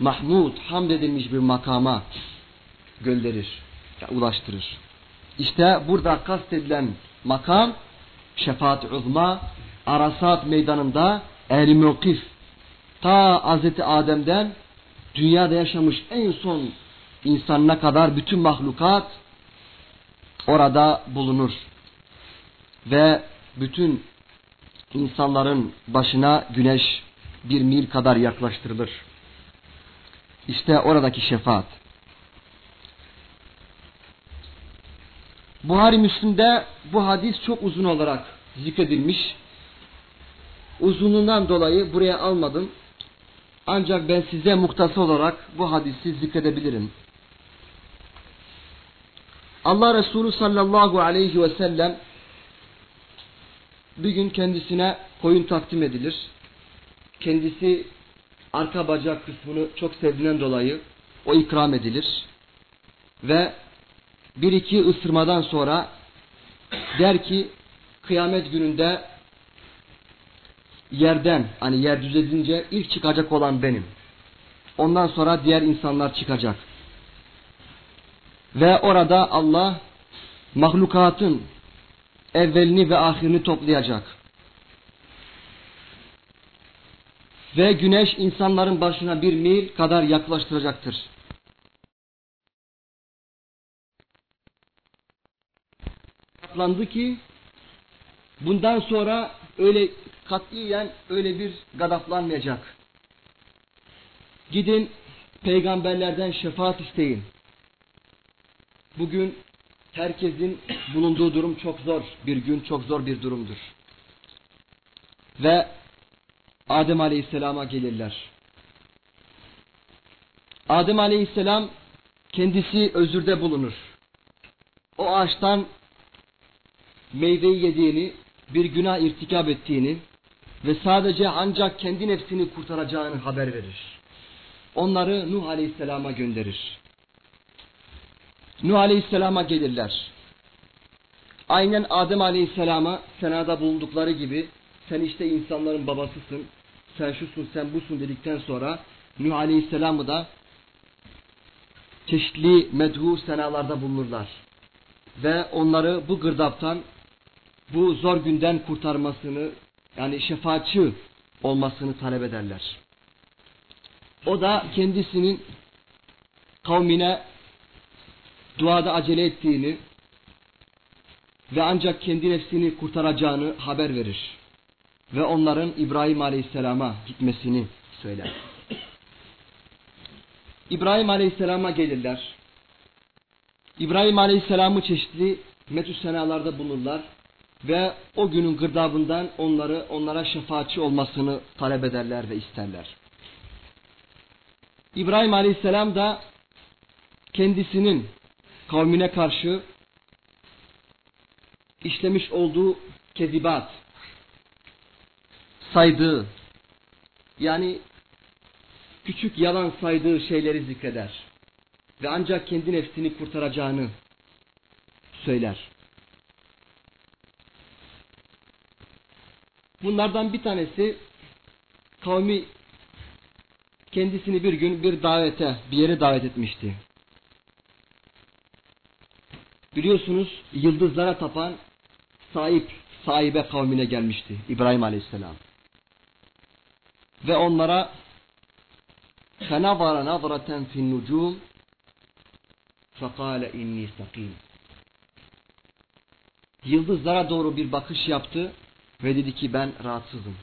mahmud, hamd edilmiş bir makama gönderir, ulaştırır. İşte burada kastedilen makam şefaat uzma Arasat meydanında el mevkif ta Hz. Adem'den dünyada yaşamış en son insanına kadar bütün mahlukat orada bulunur. Ve bütün insanların başına güneş bir mil kadar yaklaştırılır. İşte oradaki şefaat. Buhari Müslim'de bu hadis çok uzun olarak zikredilmiş. Uzunluğundan dolayı buraya almadım. Ancak ben size muhtası olarak bu hadisi zikredebilirim. Allah Resulü sallallahu aleyhi ve sellem bir gün kendisine koyun takdim edilir. Kendisi arka bacak kısmını çok sevdiğinden dolayı o ikram edilir. Ve bir iki ısırmadan sonra der ki kıyamet gününde yerden hani yer düzelince ilk çıkacak olan benim. Ondan sonra diğer insanlar çıkacak. Ve orada Allah mahlukatın evvelini ve ahirini toplayacak. Ve güneş insanların başına bir mil kadar yaklaştıracaktır. Katlandı ki bundan sonra öyle katliyen öyle bir gadaplanmayacak. Gidin peygamberlerden şefaat isteyin. Bugün herkesin bulunduğu durum çok zor bir gün, çok zor bir durumdur. Ve Adem Aleyhisselam'a gelirler. Adem Aleyhisselam kendisi özürde bulunur. O ağaçtan meyveyi yediğini, bir günah irtikap ettiğini ve sadece ancak kendi nefsini kurtaracağını haber verir. Onları Nuh Aleyhisselam'a gönderir. Nuh Aleyhisselam'a gelirler. Aynen Adem Aleyhisselam'a senada bulundukları gibi sen işte insanların babasısın, sen şusun, sen busun dedikten sonra Nuh Aleyhisselam'ı da çeşitli medhu senalarda bulunurlar. Ve onları bu gırdaptan, bu zor günden kurtarmasını, yani şefaatçi olmasını talep ederler. O da kendisinin kavmine duada acele ettiğini ve ancak kendi nefsini kurtaracağını haber verir. Ve onların İbrahim Aleyhisselam'a gitmesini söyler. İbrahim Aleyhisselam'a gelirler. İbrahim Aleyhisselam'ı çeşitli metüsenalarda bulurlar ve o günün gırdabından onları onlara şefaatçi olmasını talep ederler ve isterler. İbrahim Aleyhisselam da kendisinin kavmine karşı işlemiş olduğu kezibat saydığı yani küçük yalan saydığı şeyleri zikreder. Ve ancak kendi nefsini kurtaracağını söyler. Bunlardan bir tanesi kavmi kendisini bir gün bir davete, bir yere davet etmişti. Biliyorsunuz yıldızlara tapan sahip, sahibe kavmine gelmişti İbrahim Aleyhisselam. Ve onlara فَنَظَرَ نَظْرَةً فِي النُّجُومِ فَقَالَ اِنِّي سَقِيمٌ Yıldızlara doğru bir bakış yaptı ve dedi ki ben rahatsızım.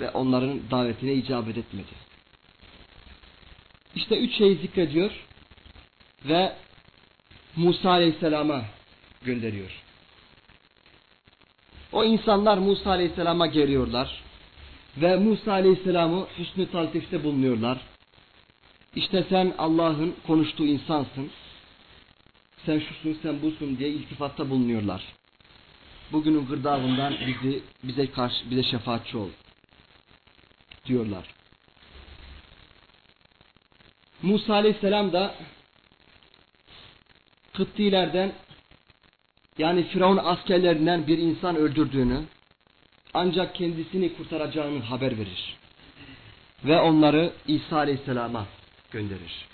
Ve onların davetine icabet etmedi. İşte üç şeyi zikrediyor ve Musa Aleyhisselam'a gönderiyor. O insanlar Musa Aleyhisselam'a geliyorlar ve Musa Aleyhisselam'ı hüsnü taltifte bulunuyorlar. İşte sen Allah'ın konuştuğu insansın. Sen şusun sen busun diye iltifatta bulunuyorlar. Bugünün gırdağından bizi bize karşı bize şefaatçi ol diyorlar. Musa Aleyhisselam da Kıptilerden yani Firavun askerlerinden bir insan öldürdüğünü ancak kendisini kurtaracağını haber verir. Ve onları İsa Aleyhisselam'a gönderir.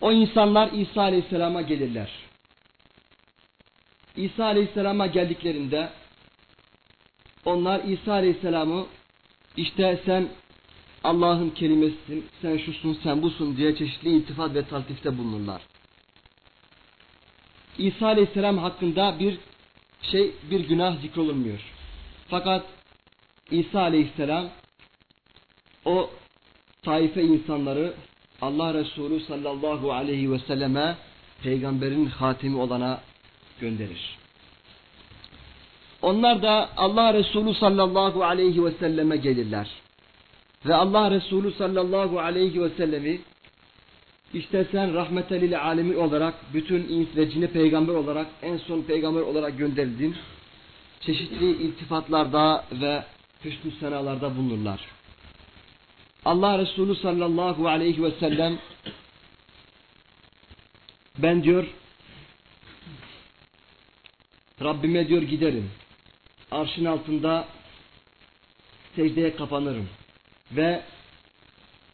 O insanlar İsa Aleyhisselam'a gelirler. İsa Aleyhisselam'a geldiklerinde onlar İsa Aleyhisselam'ı işte sen Allah'ın kelimesisin, sen şusun, sen busun diye çeşitli iltifat ve taltifte bulunurlar. İsa Aleyhisselam hakkında bir şey, bir günah zikrolunmuyor. Fakat İsa Aleyhisselam o taife insanları Allah Resulü sallallahu aleyhi ve selleme peygamberin hatimi olana gönderir. Onlar da Allah Resulü sallallahu aleyhi ve selleme gelirler. Ve Allah Resulü sallallahu aleyhi ve sellemi işte sen rahmeten lil olarak bütün ins ve cini peygamber olarak en son peygamber olarak gönderildin. Çeşitli iltifatlarda ve hüsnü senalarda bulunurlar. Allah Resulü sallallahu aleyhi ve sellem ben diyor Rabbime diyor giderim. Arşın altında secdeye kapanırım. Ve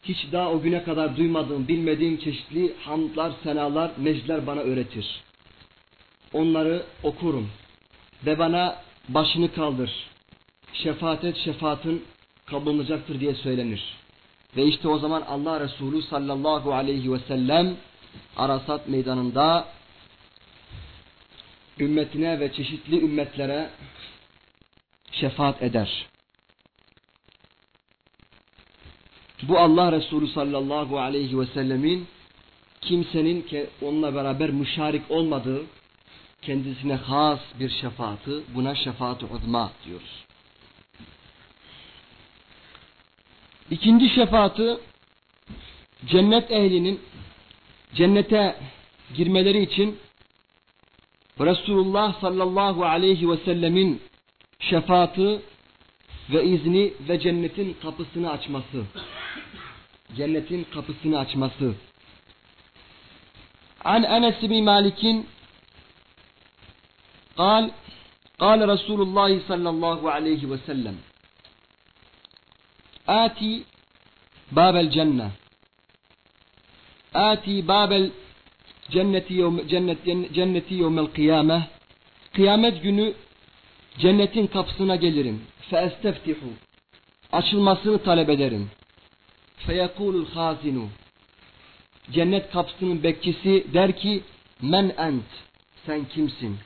hiç daha o güne kadar duymadığım, bilmediğim çeşitli hamdlar, senalar, mecdler bana öğretir. Onları okurum. Ve bana başını kaldır. Şefaat et, şefaatın kabul diye söylenir. Ve işte o zaman Allah Resulü sallallahu aleyhi ve sellem Arasat meydanında ümmetine ve çeşitli ümmetlere şefaat eder. Bu Allah Resulü sallallahu aleyhi ve sellemin kimsenin ki onunla beraber müşarik olmadığı kendisine has bir şefaatı buna şefaat-ı uzma diyoruz. İkinci şefaatı cennet ehlinin cennete girmeleri için Resulullah sallallahu aleyhi ve sellemin şefaatı ve izni ve cennetin kapısını açması. Cennetin kapısını açması. An Enes bin Malik'in قال قال رسول الله صلى الله عليه وسلم آتي باب الجنة آتي باب cenneti yevme, cennet, cenneti yevmel kıyame. Kıyamet günü cennetin kapısına gelirim. Feesteftihu. Açılmasını talep ederim. Feyekulul hazinu. Cennet kapısının bekçisi der ki men ent? Sen kimsin?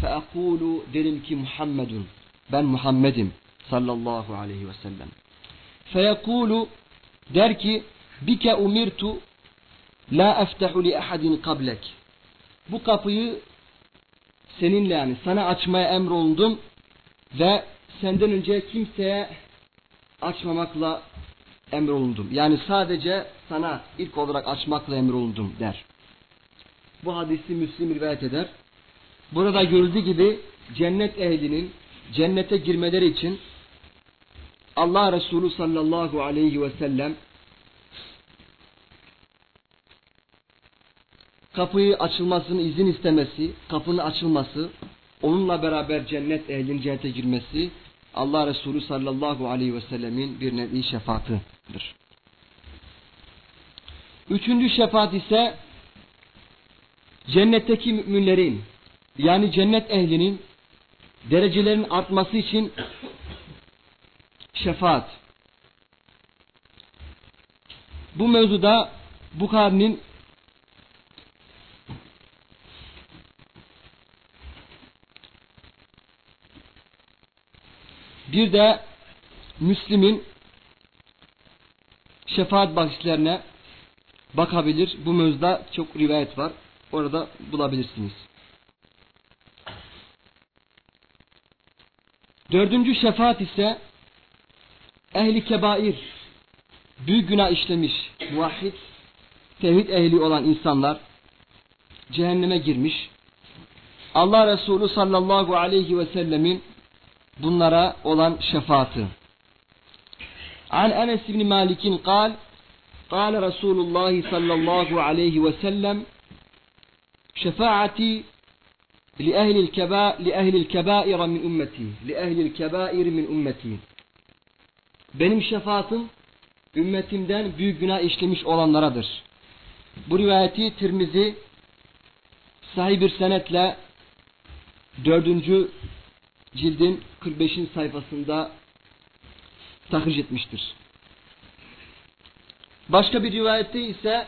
Feekulu derim ki Muhammedun. Ben Muhammed'im sallallahu aleyhi ve sellem. Feyekulu der ki bike umirtu la eftehu li ahadin kablek. Bu kapıyı seninle yani sana açmaya emrolundum ve senden önce kimseye açmamakla emrolundum. Yani sadece sana ilk olarak açmakla emrolundum der. Bu hadisi Müslim rivayet eder. Burada görüldüğü gibi cennet ehlinin cennete girmeleri için Allah Resulü sallallahu aleyhi ve sellem kapıyı açılmasını izin istemesi, kapının açılması, onunla beraber cennet ehlinin cennete girmesi Allah Resulü sallallahu aleyhi ve sellemin bir nevi şefaatıdır. Üçüncü şefaat ise cennetteki müminlerin yani cennet ehlinin derecelerin artması için şefaat. Bu mevzuda Bukhari'nin bir de Müslim'in şefaat bahislerine bakabilir. Bu mevzuda çok rivayet var. Orada bulabilirsiniz. Dördüncü şefaat ise ehli kebair büyük günah işlemiş muvahhid tevhid ehli olan insanlar cehenneme girmiş. Allah Resulü sallallahu aleyhi ve sellemin bunlara olan şefaati. An Enes bin Malik'in kal قال رسول الله صلى الله عليه وسلم شفاعتي لأهل الكبائر لأهل الكبائر من أمتي لأهل الكبائر من أمتي benim şefaatim ümmetimden büyük günah işlemiş olanlaradır. Bu rivayeti Tirmizi sahih bir senetle dördüncü cildin 45. sayfasında tahric etmiştir. Başka bir rivayette ise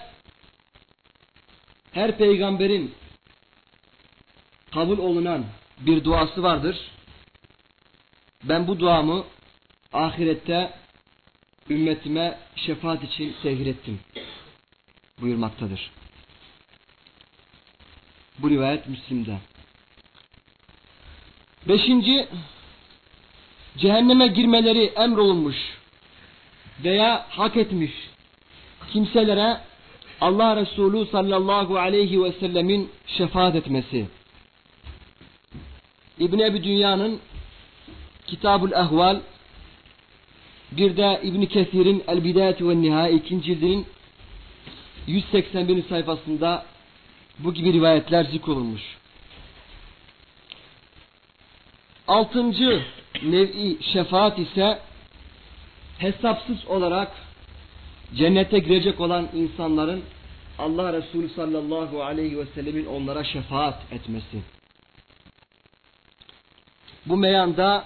her peygamberin kabul olunan bir duası vardır. Ben bu duamı ahirette ümmetime şefaat için tehir ettim buyurmaktadır. Bu rivayet Müslim'de. Beşinci, cehenneme girmeleri emrolunmuş veya hak etmiş kimselere Allah Resulü sallallahu aleyhi ve sellemin şefaat etmesi. İbn Ebi Dünya'nın Kitabul Ehval bir de İbn Kesir'in El Bidayet ve Nihai ikinci cildinin 181. sayfasında bu gibi rivayetler zikrolunmuş. Altıncı nevi şefaat ise hesapsız olarak cennete girecek olan insanların Allah Resulü sallallahu aleyhi ve sellemin onlara şefaat etmesi. Bu meyanda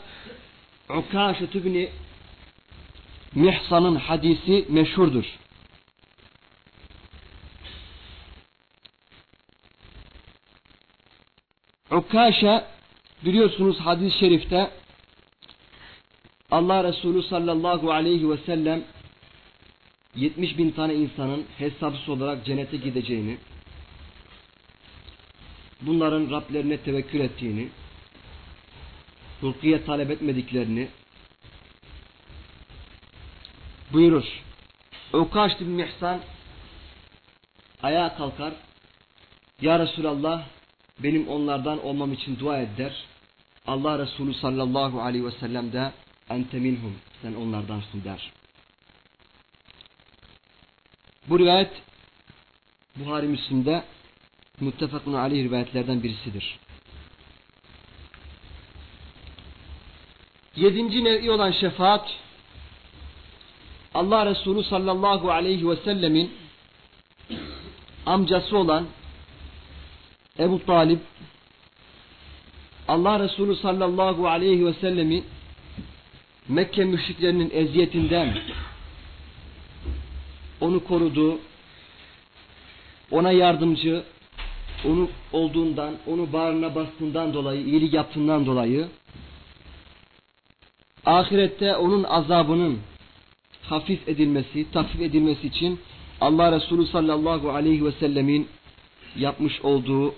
Ukaşet ibni Mihsan'ın hadisi meşhurdur. Ukaşe biliyorsunuz hadis-i şerifte Allah Resulü sallallahu aleyhi ve sellem 70 bin tane insanın hesapsız olarak cennete gideceğini, bunların Rablerine tevekkül ettiğini, rukiye talep etmediklerini buyurur. Ukaş bin Mihsan ayağa kalkar. Ya Resulallah benim onlardan olmam için dua et der. Allah Resulü sallallahu aleyhi ve sellem de ente minhum sen onlardansın der. Bu rivayet Buhari Müslim'de muttefakun aleyh rivayetlerden birisidir. Yedinci nevi olan şefaat Allah Resulü sallallahu aleyhi ve sellemin amcası olan Ebu Talip Allah Resulü sallallahu aleyhi ve sellemi Mekke müşriklerinin eziyetinden onu korudu, ona yardımcı, onu olduğundan, onu bağrına bastığından dolayı, iyilik yaptığından dolayı ahirette onun azabının hafif edilmesi, takfif edilmesi için Allah Resulü sallallahu aleyhi ve sellemin yapmış olduğu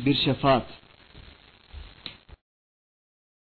bir şefaat